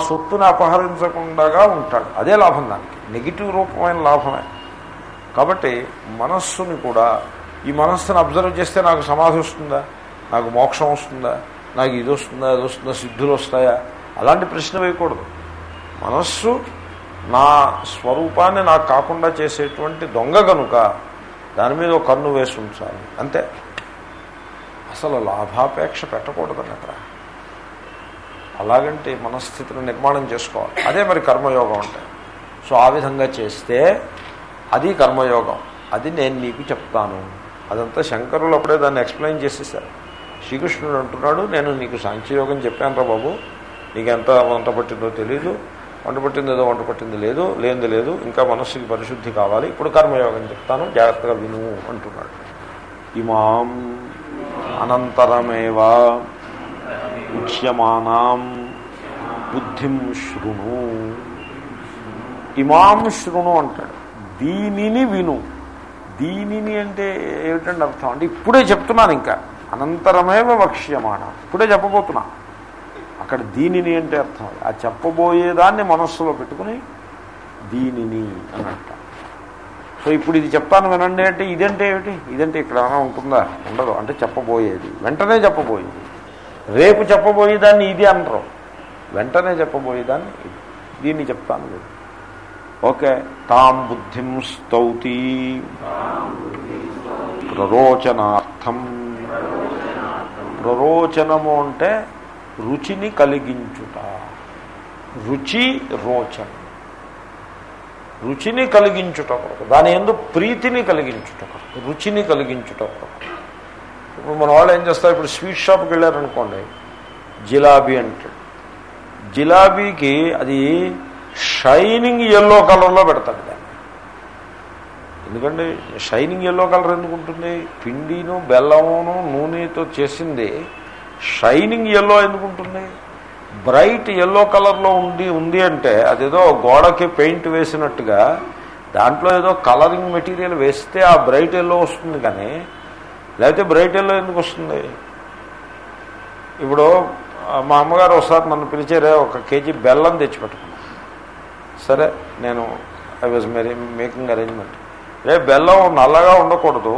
సొత్తుని అపహరించకుండా ఉంటాడు. అదే లాభం దానికి. నెగిటివ్ రూపమైన లాభమే. కాబట్టి మనస్సుని కూడా ఈ మనస్సును అబ్జర్వ్ చేస్తే నాకు సమాధి వస్తుందా? నాకు మోక్షం వస్తుందా? నాకు ఇది వస్తుందా? అది వస్తుందా? సిద్ధులు వస్తాయా? అలాంటి ప్రశ్న వేయకూడదు. మనస్సు నా స్వరూపాన్ని నాకు కాకుండా చేసేటువంటి దొంగ కనుక దాని మీద ఒక కన్ను వేసి ఉంచాలి. అంతే. అసలు లాభాపేక్ష పెట్టకూడదు అక్కడ అలాగంటే మనస్థితిని నిర్మాణం చేసుకోవాలి. అదే మరి కర్మయోగం అంటే. సో ఆ విధంగా చేస్తే అది కర్మయోగం. అది నేను నీకు చెప్తాను. అదంతా శంకరులు అప్పుడే దాన్ని ఎక్స్ప్లెయిన్ చేసేసారు. శ్రీకృష్ణుడు అంటున్నాడు నేను నీకు సాంఖ్యయోగం చెప్పాను రా బాబు. నీకు ఎంత వంట పట్టిందో తెలీదు. వంట పట్టింది ఏదో వంట పట్టింది లేదు లేనిది లేదు. ఇంకా మనస్సుకి పరిశుద్ధి కావాలి. ఇప్పుడు కర్మయోగం చెప్తాను. జాగ్రత్తగా విను అంటున్నాడు. ఇమాం అనంతరమేవా ఉచ్యమానాం బుద్ధిం శృణు. ఇమాం శృణు అంటాడు. దీనిని విను. దీనిని అంటే ఏమిటండి అర్థం? అంటే ఇప్పుడే చెప్తున్నాను ఇంకా. అనంతరమేవ వక్ష్యమాణ ఇప్పుడే చెప్పబోతున్నా. అక్కడ దీనిని అంటే అర్థం. ఆ చెప్పబోయేదాన్ని మనస్సులో పెట్టుకుని దీనిని అని అంట. సో ఇప్పుడు ఇది చెప్తాను వినండి అంటే ఇదంటే ఏమిటి? ఇదంటే ఇక్కడ ఉంటుందా? ఉండదు. అంటే చెప్పబోయేది. వెంటనే చెప్పబోయేది. రేపు చెప్పబోయేదాన్ని ఇది అనరు వెంటనే చెప్పబోయేదాన్ని ఇది. దీన్ని చెప్తాను లేదు ఓకే. తాం బుద్ధిం స్తౌతి. ప్రరోచనార్థం. ప్రరోచనము అంటే రుచిని కలిగించుట. రుచి రోచన. రుచిని కలిగించుట కొరకు. దాని ఎందు ప్రీతిని కలిగించుట కొరకు. రుచిని కలిగించుట కొరకు. ఇప్పుడు మన వాళ్ళు ఏం చేస్తారు? ఇప్పుడు స్వీట్ షాప్కి వెళ్ళారనుకోండి. జిలాబీ అంటాడు. జిలాబీకి అది షైనింగ్ ఎల్లో కలర్లో పెడతాడు దాన్ని. ఎందుకంటే షైనింగ్ ఎల్లో కలర్ ఎందుకు ఉంటుంది? పిండిను బెల్లమును నూనెతో చేసింది షైనింగ్ ఎల్లో ఎందుకు ఉంటుంది? బ్రైట్ ఎల్లో కలర్లో ఉంది ఉంది అంటే అదేదో గోడకి పెయింట్ వేసినట్టుగా దాంట్లో ఏదో కలరింగ్ మెటీరియల్ వేస్తే ఆ బ్రైట్ ఎల్లో వస్తుంది కానీ లేకపోతే బ్రైటల్లో ఎందుకు వస్తుంది? ఇప్పుడు మా అమ్మగారు ఒకసారి నన్ను పిలిచారే ఒక కేజీ బెల్లం తెచ్చిపెట్టుకున్నాను సరే నేను I was merely making arrangement రే బెల్లం నల్లగా ఉండకూడదు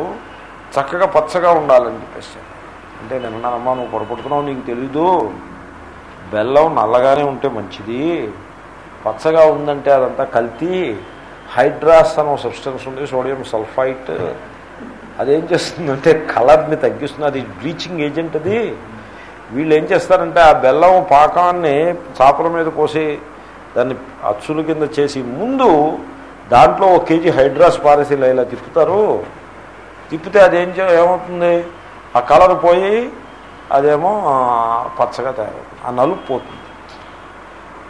చక్కగా పచ్చగా ఉండాలని చెప్పేసి. అంటే నేను అమ్మ నువ్వు పొరపడుతున్నావు నీకు తెలీదు. బెల్లం నల్లగానే ఉంటే మంచిది. పచ్చగా ఉందంటే అదంతా కల్తీ. హైడ్రాస్ అనే సబ్స్టెన్స్ ఉంది సోడియం సల్ఫైట్. అదేం చేస్తుందంటే కలర్ని తగ్గిస్తుంది. అది బ్లీచింగ్ ఏజెంట్ అది. వీళ్ళు ఏం చేస్తారంటే ఆ బెల్లం పాకాన్ని చాపల మీద పోసి దాన్ని అచ్చుల కింద చేసి ముందు దాంట్లో ఒక కేజీ హైడ్రాస్ పారసీలు ఇలా తిప్పుతారు. తిప్పితే అదేం చే ఏమవుతుంది? ఆ కలర్ పోయి అదేమో పచ్చగా తయారవుతుంది. ఆ నలుపు పోతుంది.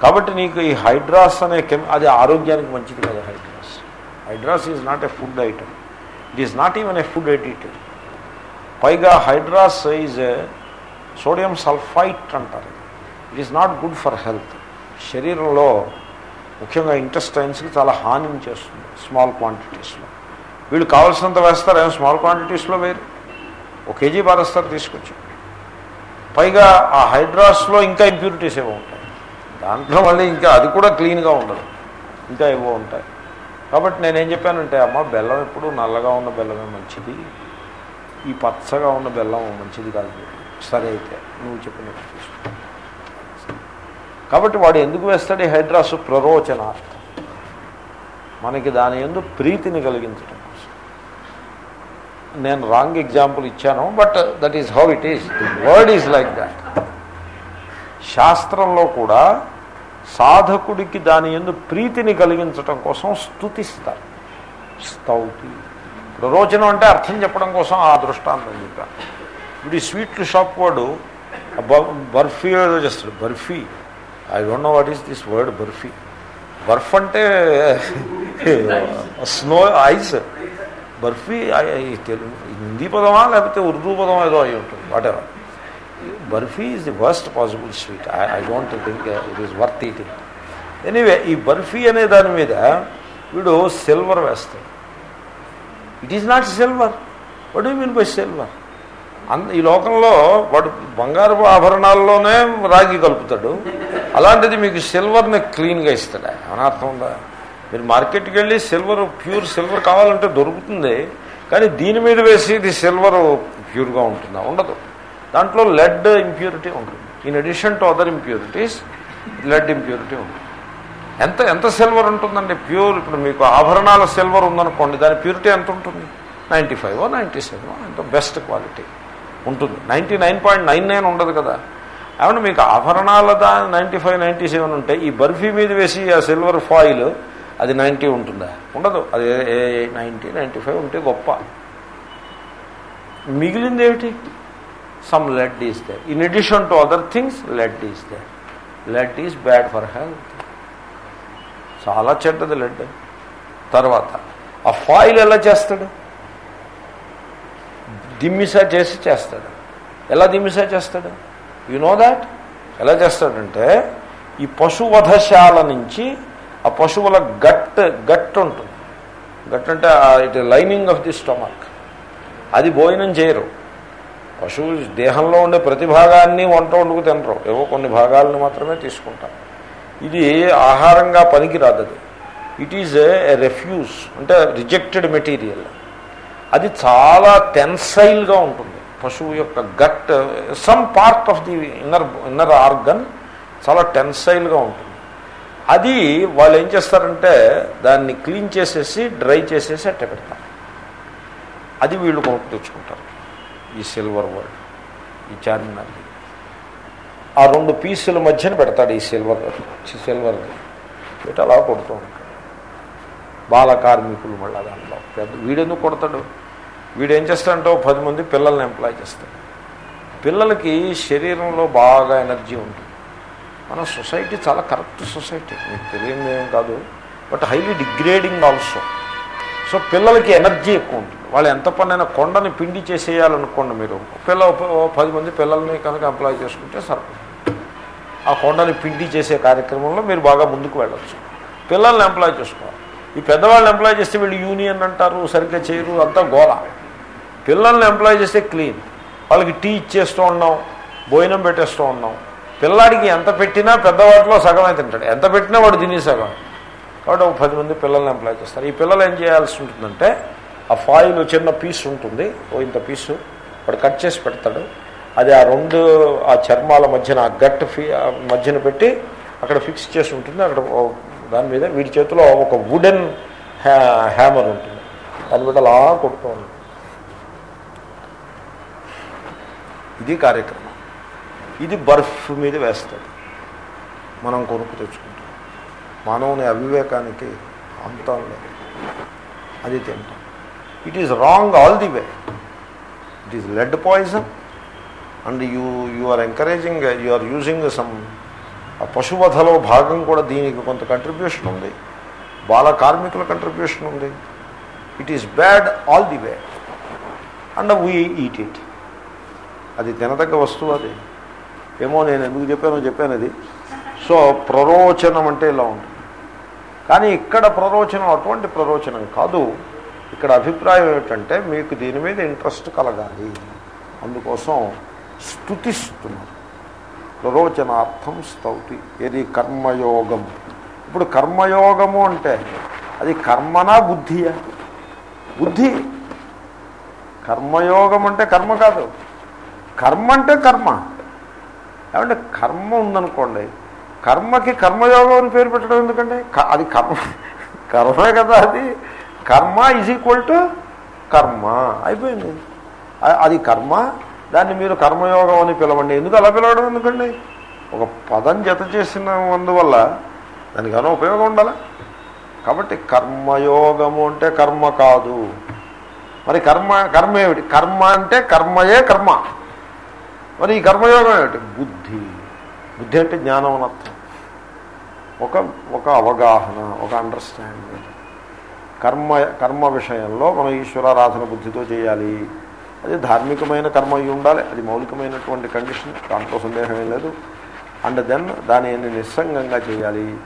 కాబట్టి నీకు ఈ హైడ్రాస్ అనే కెమి అది ఆరోగ్యానికి మంచిది కదా hydros. Hydros is not a food item. It is not even a food additive పైగా హైడ్రాస్ ఈజ్ సోడియం సల్ఫైట్ అంటారు. It is not good for health శరీరంలో ముఖ్యంగా ఇంటెస్టైన్స్కి చాలా హాని చేస్తుంది స్మాల్ క్వాంటిటీస్లో వీళ్ళు కావాల్సినంత వేస్తారు ఏమో స్మాల్ క్వాంటిటీస్లో వేరు? ఒక కేజీ పారేస్తారు తీసుకొచ్చి. పైగా ఆ హైడ్రాస్లో ఇంకా ఇంప్యూరిటీస్ ఏవో ఉంటాయి. దాంట్లో మళ్ళీ ఇంకా అది కూడా క్లీన్గా ఉండదు. ఇంకా ఏవో ఉంటాయి. కాబట్టి నేనేం చెప్పానంటే అమ్మ బెల్లం ఎప్పుడు నల్లగా ఉన్న బెల్లమే మంచిది. ఈ పచ్చగా ఉన్న బెల్లం మంచిది కాదు. సరే అయితే నువ్వు చెప్పినట్టు కాబట్టి వాడు ఎందుకు వేస్తాడు హైడ్రాస్ ప్రరోచనార్థం మనకి దాని ఎందు ప్రీతిని కలిగించడం కోసం. నేను రాంగ్ ఎగ్జాంపుల్ ఇచ్చాను but that is how it is. The word is like that. శాస్త్రంలో కూడా సాధకుడికి దాని ఎందు ప్రీతిని కలిగించటం కోసం స్థుతిస్తారు స్తౌతి. ప్రరోచనం అంటే అర్థం చెప్పడం కోసం ఆ దృష్టాంతం చెప్పాను ఇప్పుడు ఈ స్వీట్లు షాప్ వాడు బర్ఫీ ఏదో చేస్తాడు. Barfi. I don't know what is this word barfi. బర్ఫ్ అంటే స్నో ఐస్. బర్ఫీ తెలుగు హిందీ పదమా లేకపోతే ఉర్దూ పదమా ఏదో అయి ఉంటుంది. Whatever. Barfi is the worst possible sweet I I don't think it is worth eating anyway ఈ బర్ఫీ అనే దాని మీద వీడు సిల్వర్ వేస్తాడు. It is not silver what you mean by silver అంత ఈ లోకంలో వాడు బంగారపు ఆభరణాల్లోనే రాగి కలుపుతాడు. అలాంటిది మీకు సిల్వర్ని క్లీన్గా ఇస్తాడా? ఏమైనా అర్థం ఉందా? మీరు మార్కెట్కి వెళ్ళి సిల్వర్ ప్యూర్ సిల్వర్ కావాలంటే దొరుకుతుంది కానీ దీని మీద వేసి ఇది సిల్వర్ ప్యూర్గా ఉంటుందా? ఉండదు. దాంట్లో లెడ్ ఇంప్యూరిటీ ఉంటుంది. In addition to other impurities lead impurity ఉంటుంది. ఎంత ఎంత సిల్వర్ ఉంటుందండి? ప్యూర్ ఇప్పుడు మీకు ఆభరణాల సిల్వర్ ఉందనుకోండి దాని ప్యూరిటీ ఎంత ఉంటుంది? నైంటీ ఫైవ్ నైంటీ సెవెన్ ఎంత బెస్ట్ క్వాలిటీ ఉంటుంది. Ninety nine point nine nine ఉండదు కదా. ఏమన్నా మీకు ఆభరణాల దా నైంటీ ఫైవ్ నైంటీ సెవెన్ ఉంటే ఈ బర్ఫీ మీద వేసి ఆ సిల్వర్ ఫాయిల్ అది నైంటీ ఉంటుందా? ఉండదు. అది నైంటీ నైంటీ ఫైవ్ ఉంటే గొప్ప. మిగిలింది ఏమిటి? Some lead is there in addition to other things lead is there lead is bad for health చాలా చెడ్డది లెడ్ తర్వాత ఆ ఫాయిల్ ఎలా చేస్తాడు? దిమ్మిసా చేసి చేస్తాడు. ఎలా దిమ్మిసా చేస్తాడు? యు నో దాట్ ఎలా చేస్తాడంటే ఈ పశువధశాల నుంచి ఆ పశువుల గట్ గట్ ఉంటుంది. గట్ అంటే it lining of the stomach అది భోజనం చేయరు. పశువు దేహంలో ఉండే ప్రతి భాగాన్ని వంట వండుకు తినరు. ఏవో కొన్ని భాగాలను మాత్రమే తీసుకుంటారు. ఇది ఆహారంగా పనికిరాదు ఇట్ ఈజ్ ఏ రెఫ్యూజ్ అంటే రిజెక్టెడ్ మెటీరియల్ అది చాలా టెన్సైల్గా ఉంటుంది. పశువు యొక్క gut some part of the inner inner organ చాలా టెన్సైల్గా ఉంటుంది. అది వాళ్ళు ఏం చేస్తారంటే దాన్ని క్లీన్ చేసేసి డ్రై చేసేసి అట్ట పెడతారు. అది వీళ్ళు కొనుక్కు తెచ్చుకుంటారు. ఈ సిల్వర్ వరల్డ్ ఈ చార్మినార్ ఆ రెండు పీసుల మధ్యన పెడతాడు ఈ సిల్వర్ సిల్వర్ది పెట్టి అలా కొడుతూ ఉంటాడు. బాల కార్మికులు మళ్ళీ దాంట్లో. పెద్ద వీడెందుకు కొడతాడు? వీడు ఏం చేస్తాడంటే ఓ పది మంది పిల్లల్ని ఎంప్లాయ్ చేస్తాడు. పిల్లలకి శరీరంలో బాగా ఎనర్జీ ఉంటుంది. మన సొసైటీ చాలా కరెక్ట్ సొసైటీ మీకు తెలియదు ఏం కాదు. But highly degrading also so పిల్లలకి ఎనర్జీ ఎక్కువ ఉంటుంది. వాళ్ళు ఎంత పనైనా కొండని పిండి చేసేయాలనుకోండి మీరు. పిల్ల పది మంది పిల్లల్ని కనుక అప్లై చేసుకుంటే సరిపడుతుంది ఆ కొండని పిండి చేసే కార్యక్రమంలో మీరు బాగా ముందుకు వెళ్ళచ్చు. పిల్లల్ని ఎంప్లాయ్ చేసుకోవాలి. ఈ పెద్దవాళ్ళని ఎంప్లాయ్ చేస్తే వీళ్ళు యూనియన్ అంటారు సరిగ్గా చేయరు అంతా గోల. పిల్లల్ని ఎంప్లాయ్ చేస్తే క్లీన్ వాళ్ళకి టీ ఇచ్చేస్తూ ఉన్నాం భోజనం పెట్టేస్తూ ఉన్నాం. పిల్లాడికి ఎంత పెట్టినా పెద్దవాటిలో సగమే తింటాడు. ఎంత పెట్టినా వాడు తినే సగం కాబట్టి ఒక పది మంది పిల్లల్ని ఎంప్లాయ్ చేస్తారు. ఈ పిల్లలు ఏం చేయాల్సి ఉంటుందంటే ఆ ఫాయిల్ చిన్న పీస్ ఉంటుంది. ఓ ఇంత పీసు వాడు కట్ చేసి పెడతాడు. అది ఆ రెండు ఆ చర్మాల మధ్యన ఆ గట్ ఫీ మధ్యన పెట్టి అక్కడ ఫిక్స్ చేసి ఉంటుంది. అక్కడ దాని మీద వీడి చేతిలో ఒక వుడెన్ హ్యా హ్యామర్ ఉంటుంది. దాని మీద అలా కొడుతూ ఉంటుంది ఇది కార్యక్రమం. ఇది బర్ఫ్ మీద వేస్తుంది మనం కొనుక్కు తెచ్చుకుంటాం. మానవుని అవివేకానికి అంతం లేదు. అది తింటాం. It is wrong all the way it is lead poison and you you are encouraging you are using some పశువధలో భాగం కూడా దీనికి కొంత కంట్రిబ్యూషన్ ఉంది. బాల కార్మికుల కంట్రిబ్యూషన్ ఉంది. It is bad all the way and we eat it అది తినదగ్గ వస్తువు అది. ఏమో నేను ఎందుకు చెప్పానో చెప్పాను అది. సో ప్రరోచనం అంటే ఇలా ఉంటుంది. కానీ ఇక్కడ ప్రరోచనం అటువంటి ప్రరోచనం కాదు. ఇక్కడ అభిప్రాయం ఏమిటంటే మీకు దీని మీద ఇంట్రెస్ట్ కలగాలి. అందుకోసం స్థుతిస్తున్నారు ప్రరోచనార్థం స్తౌతి. ఏది కర్మయోగం? ఇప్పుడు కర్మయోగము అంటే అది కర్మనా బుద్ధియా? బుద్ధి. కర్మయోగం అంటే కర్మ కాదు. కర్మ అంటే కర్మ. ఏమంటే కర్మ ఉందనుకోండి కర్మకి కర్మయోగం అని పేరు పెట్టడం ఎందుకంటే అది కర్మ. కర్మే కదా అది. కర్మ ఈజ్ ఈక్వల్ టు కర్మ. అయిపోయింది. అది కర్మ. దాన్ని మీరు కర్మయోగం అని పిలవండి. ఎందుకు అలా పిలవడం ఎందుకండి? ఒక పదం జత చేసిన అందువల్ల దానికి ఏమైనా ఉపయోగం ఉండాలా? కాబట్టి కర్మయోగము అంటే కర్మ కాదు. మరి కర్మ కర్మ ఏమిటి? కర్మ అంటే కర్మయే కర్మ. మరి ఈ కర్మయోగం ఏమిటి? బుద్ధి. బుద్ధి అంటే జ్ఞానం అని అర్థం. ఒక ఒక అవగాహన ఒక అండర్స్టాండింగ్ కర్మ కర్మ విషయంలో మనం ఈశ్వరారాధన బుద్ధితో చేయాలి. అది ధార్మికమైన కర్మ అయి ఉండాలి. అది మౌలికమైనటువంటి కండిషన్ దాంట్లో సందేహమే లేదు. అండ్ దెన్ దానిని నిస్సంగంగా చేయాలి?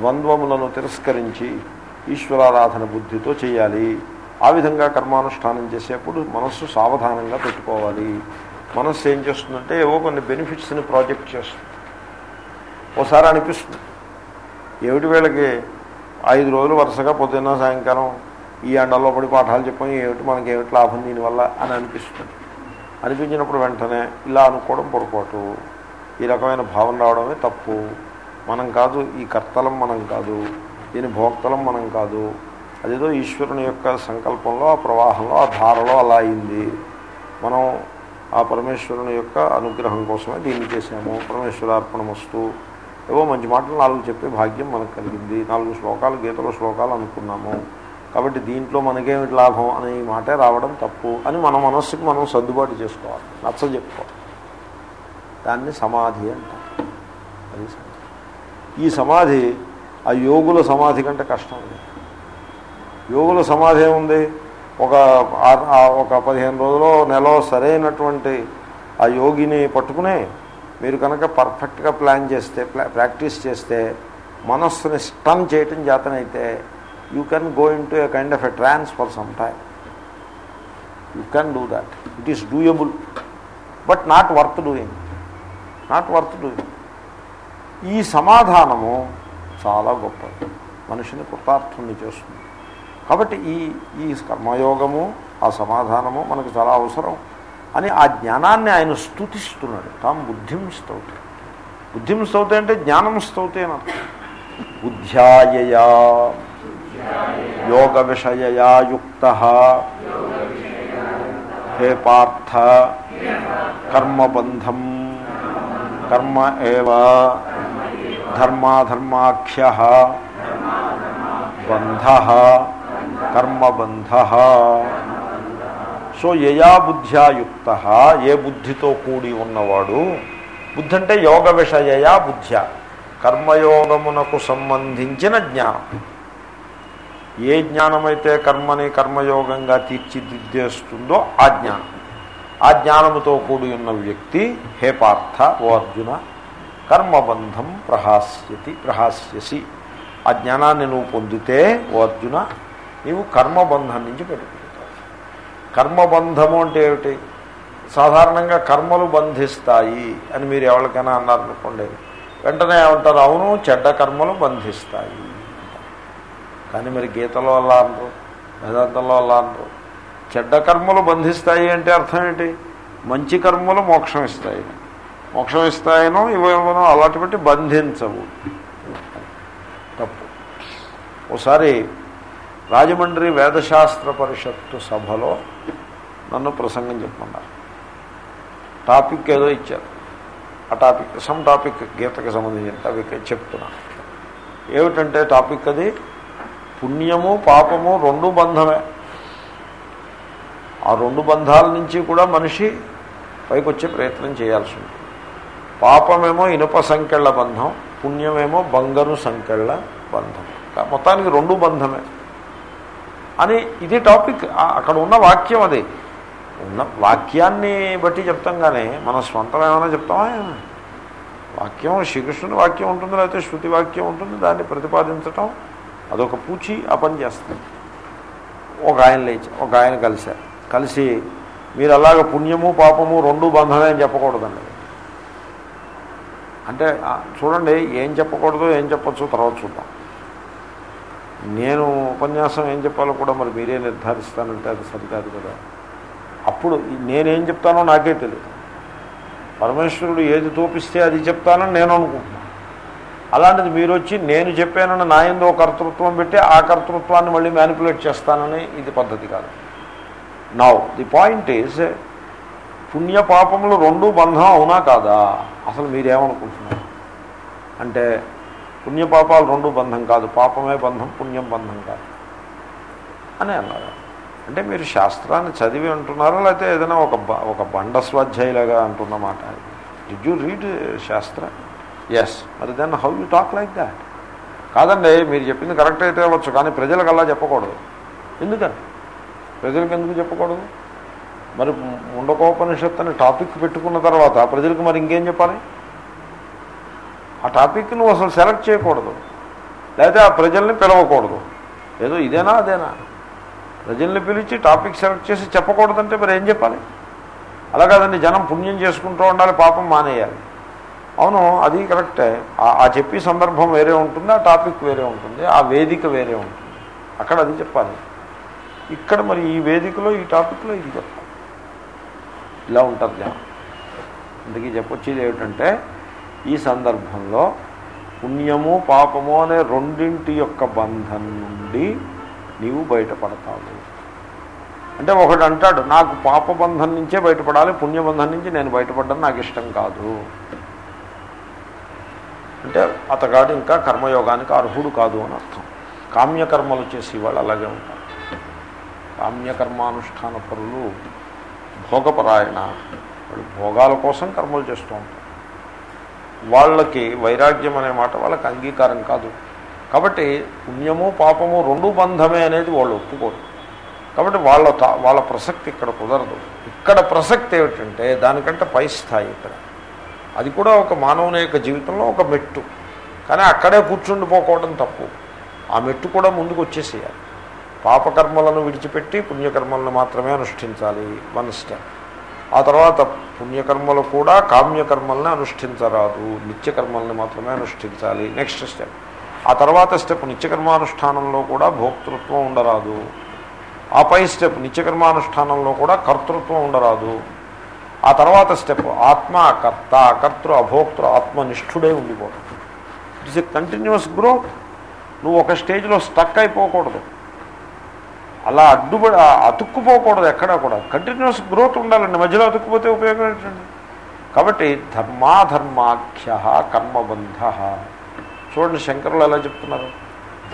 ద్వంద్వములను తిరస్కరించి ఈశ్వరారాధన బుద్ధితో చేయాలి. ఆ విధంగా కర్మానుష్ఠానం చేసేప్పుడు మనస్సు సావధానంగా పెట్టుకోవాలి. మనస్సు ఏం చేస్తుందంటే ఏవో కొన్ని బెనిఫిట్స్ని ప్రాజెక్ట్ చేస్తుంది. ఓసారి అనిపిస్తుంది. ఏమిటి వీళ్ళకి ఐదు రోజులు వరుసగా పొద్దున్న సాయంకాలం ఈ ఎండల్లో పడి పాఠాలు చెప్పాం ఏమిటి మనకి ఏమిటి లాభం దీనివల్ల అని అనిపిస్తుంది. అనిపించినప్పుడు వెంటనే ఇలా అనుకోవడం పొరపాటు. ఈ రకమైన భావన రావడమే తప్పు. మనం కాదు ఈ కర్తలం మనం కాదు దీని భోక్తలం మనం కాదు. అదేదో ఈశ్వరుని యొక్క సంకల్పంలో ఆ ప్రవాహంలో ఆ ధారలో అలా అయింది. మనం ఆ పరమేశ్వరుని యొక్క అనుగ్రహం కోసమే దీన్ని చేసాము పరమేశ్వరార్పణ వస్తూ ఏవో మంచి మాటలు నాలుగు చెప్పే భాగ్యం మనకు కలిగింది. నాలుగు శ్లోకాలు గీతలో శ్లోకాలు అనుకున్నాము. కాబట్టి దీంట్లో మనకేమిటి లాభం అనే ఈ మాటే రావడం తప్పు అని మన మనస్సుకు మనం సర్దుబాటు చేసుకోవాలి. నచ్చ చెప్పుకోవాలి దాన్ని సమాధి అంటారు. అది ఈ సమాధి ఆ యోగుల సమాధి కంటే కష్టం ఉంది యోగుల సమాధి ఏముంది? ఒక ఒక పదిహేను రోజులు నెల సరైనటువంటి ఆ యోగిని పట్టుకునే మీరు కనుక పర్ఫెక్ట్గా ప్లాన్ చేస్తే ప్రాక్టీస్ చేస్తే మనస్సుని స్టన్ చేయటం చేతనైతే you can go into a kind of a trance for some time. You can do that. It is doable. But not worth doing. Not worth doing. ఈ సమాధానము చాలా గొప్పది. మనిషిని కృతార్థుని చేస్తుంది. కాబట్టి ఈ ఈ కర్మయోగము ఆ సమాధానము మనకు చాలా అవసరం. అని ఆ జ్ఞానాన్ని ఆయన స్థుతిస్తున్నాడు తాము బుద్ధిం స్తౌతి. బుద్ధిం స్తౌతి అంటే జ్ఞానం స్తౌతే అని అర్థం. బుద్ధ్యాయయా. యోగ విషయయా యుక్త. హే పార్థ. కర్మబంధం. కర్మ ఏవ. ధర్మాధర్మాఖ్య. బంధ. కర్మబంధ. సో యయా బుద్ధ్యాయుక్త ఏ బుద్ధితో కూడి ఉన్నవాడు బుద్ధి అంటే యోగ విషయయా బుద్ధ్య కర్మయోగమునకు సంబంధించిన జ్ఞానం. ఏ జ్ఞానమైతే కర్మని కర్మయోగంగా తీర్చిదిద్దేస్తుందో ఆ జ్ఞానం. ఆ జ్ఞానముతో కూడి ఉన్న వ్యక్తి హే పార్థ ఓ అర్జున కర్మబంధం ప్రహాస్యతి ప్రహాస్యసి. ఆ జ్ఞానాన్ని నువ్వు పొందితే ఓ అర్జున నీవు కర్మబంధం నుంచి పెట్టుకుంటావు కర్మబంధము అంటే ఏమిటి? సాధారణంగా కర్మలు బంధిస్తాయి అని మీరు ఎవరికైనా అన్నారనుకోండి వెంటనే ఏమంటారు? అవును చెడ్డ కర్మలు బంధిస్తాయి. కానీ మరి గీతలో అలా అనరు వేదాంతంలో అలా అనరు. చెడ్డ కర్మలు బంధిస్తాయి అంటే అర్థం ఏంటి? మంచి కర్మలు మోక్షం ఇస్తాయి. మోక్షం ఇస్తాయనో ఇవేమో అలాంటి బట్టి బంధించవు. తప్పు. ఒకసారి రాజమండ్రి వేదశాస్త్ర పరిషత్తు సభలో నన్ను ప్రసంగం చెప్పమన్నారు టాపిక్ ఏదో ఇచ్చారు. ఆ టాపిక్ సమ్ టాపిక్ గీతకి సంబంధించిన టాపిక్ చెప్తున్నా ఏమిటంటే టాపిక్ అది? పుణ్యము పాపము రెండు బంధమే. ఆ రెండు బంధాల నుంచి కూడా మనిషి పైకి వచ్చే ప్రయత్నం చేయాల్సి ఉంటుంది. పాపమేమో ఇనుప సంకెళ్ళ బంధం పుణ్యమేమో బంగారు సంకెళ్ళ బంధం. మొత్తానికి రెండు బంధమే. అని ఇది టాపిక్. అక్కడ ఉన్న వాక్యం అది. ఉన్న వాక్యాన్ని బట్టి చెప్తాం కానీ మన స్వంతం ఏమైనా చెప్తామా? ఏమైనా? వాక్యం శ్రీకృష్ణుని వాక్యం ఉంటుంది లేకపోతే శృతి వాక్యం ఉంటుంది దాన్ని ప్రతిపాదించటం అదొక పూచి ఆ పని చేస్తుంది. ఒక ఆయన లేచి ఒక ఆయన కలిశారు. కలిసి మీరు అలాగ పుణ్యము పాపము రెండు బంధమే అని చెప్పకూడదండి. అంటే చూడండి ఏం చెప్పకూడదు ఏం చెప్పొచ్చు తర్వాత చూద్దాం. నేను ఉపన్యాసం ఏం చెప్పాలో కూడా మరి మీరే నిర్ధారిస్తానంటే అది సరికాదు కదా. అప్పుడు నేనేం చెప్తానో నాకే తెలియదు పరమేశ్వరుడు ఏది తోపిస్తే అది చెప్తానని నేను అనుకుంటున్నాను. అలాంటిది మీరు వచ్చి నేను చెప్పానని నా ఏందో కర్తృత్వం పెట్టి ఆ కర్తృత్వాన్ని మళ్ళీ మ్యానిపులేట్ చేస్తానని ఇది పద్ధతి కాదు. నౌ ది పాయింట్ ఈజ్ పుణ్యపాపములు రెండు బంధం అవునా కాదా? అసలు మీరేమనుకుంటున్నారు? అంటే పుణ్యపాపాలు రెండు బంధం కాదు. పాపమే బంధం పుణ్యం బంధం కాదు. అని అన్నారు. అంటే మీరు శాస్త్రాన్ని చదివి అంటున్నారా? లేకపోతే ఏదైనా ఒక ఒక బండ స్వాధ్యాయులాగా అంటున్నమాట? Did you read shastra? Yes మరి then how you talk like that కాదండి మీరు చెప్పింది కరెక్ట్ అయితే అవ్వచ్చు కానీ ప్రజలకు అలా చెప్పకూడదు. ఎందుకని? ప్రజలకు ఎందుకు చెప్పకూడదు? మరి ముండకోపనిషత్తు అని టాపిక్ పెట్టుకున్న తర్వాత ప్రజలకు మరి ఇంకేం చెప్పాలి? ఆ టాపిక్ నువ్వు అసలు సెలెక్ట్ చేయకూడదు. లేకపోతే ఆ ప్రజల్ని పిలవకూడదు. ఏదో ఇదేనా అదేనా? ప్రజల్ని పిలిచి టాపిక్ సెలెక్ట్ చేసి చెప్పకూడదంటే మరి ఏం చెప్పాలి? అలా కాదండి జనం పుణ్యం చేసుకుంటూ ఉండాలి పాపం మానేయాలి. అవును అది కరెక్టే. ఆ- చెప్పి సందర్భం వేరే ఉంటుంది ఆ టాపిక్ వేరే ఉంటుంది ఆ వేదిక వేరే ఉంటుంది. అక్కడ అది చెప్పాలి. ఇక్కడ మరి ఈ వేదికలో ఈ టాపిక్లో ఇది చెప్పాలి. ఇలా ఉంటుంది జనం. అందుకే చెప్పొచ్చేది ఏమిటంటే ఈ సందర్భంలో పుణ్యము పాపము అనే రెండింటి యొక్క బంధం నుండి నీవు బయటపడతావు. అంటే ఒకడు అంటాడు నాకు పాపబంధం నుంచే బయటపడాలి పుణ్యబంధం నుంచి నేను బయటపడడం నాకు ఇష్టం కాదు. అంటే అతగాడు ఇంకా కర్మయోగానికి అర్హుడు కాదు అని అర్థం. కామ్యకర్మలు చేసి వాళ్ళు అలాగే ఉంటారు. కామ్యకర్మానుష్ఠాన పరులు భోగపరాయణ. వాళ్ళు భోగాల కోసం కర్మలు చేస్తూ ఉంటారు. వాళ్ళకి వైరాగ్యం అనే మాట వాళ్ళకి అంగీకారం కాదు. కాబట్టి పుణ్యము పాపము రెండు బంధమే అనేది వాళ్ళు ఒప్పుకోరు. కాబట్టి వాళ్ళ వాళ్ళ ప్రసక్తి ఇక్కడ కుదరదు. ఇక్కడ ప్రసక్తి ఏమిటంటే దానికంటే పై స్థాయి ఇక్కడ. అది కూడా ఒక మానవుని యొక్క జీవితంలో ఒక మెట్టు. కానీ అక్కడే కూర్చుండిపోకోవడం తప్పు. ఆ మెట్టు కూడా ముందుకు వచ్చేసేయాలి. పాపకర్మలను విడిచిపెట్టి పుణ్యకర్మలను మాత్రమే అనుష్ఠించాలి. One step. ఆ తర్వాత పుణ్యకర్మలు కూడా కామ్యకర్మల్ని అనుష్ఠించరాదు నిత్యకర్మల్ని మాత్రమే అనుష్ఠించాలి. నెక్స్ట్ స్టెప్ ఆ తర్వాత స్టెప్ నిత్యకర్మానుష్ఠానంలో కూడా భోక్తృత్వం ఉండరాదు. ఆ పై స్టెప్ నిత్యకర్మానుష్ఠానంలో కూడా కర్తృత్వం ఉండరాదు. ఆ తర్వాత స్టెప్ ఆత్మ కర్త కర్తృ అభోక్తృ ఆత్మనిష్ఠుడే ఉండిపోవడం ఇట్స్ ఎ కంటిన్యూస్ గ్రోత్ నువ్వు ఒక స్టేజ్లో స్టక్ అయిపోకూడదు. అలా అడ్డుపడి అతుక్కుపోకూడదు ఎక్కడా కూడా. కంటిన్యూస్ గ్రోత్ ఉండాలండి. మధ్యలో అతుక్కుపోతే ఉపయోగం ఏంటండి? కాబట్టి ధర్మాధర్మాఖ్య కర్మబంధ. చూడండి శంకరులు ఎలా చెప్తున్నారు.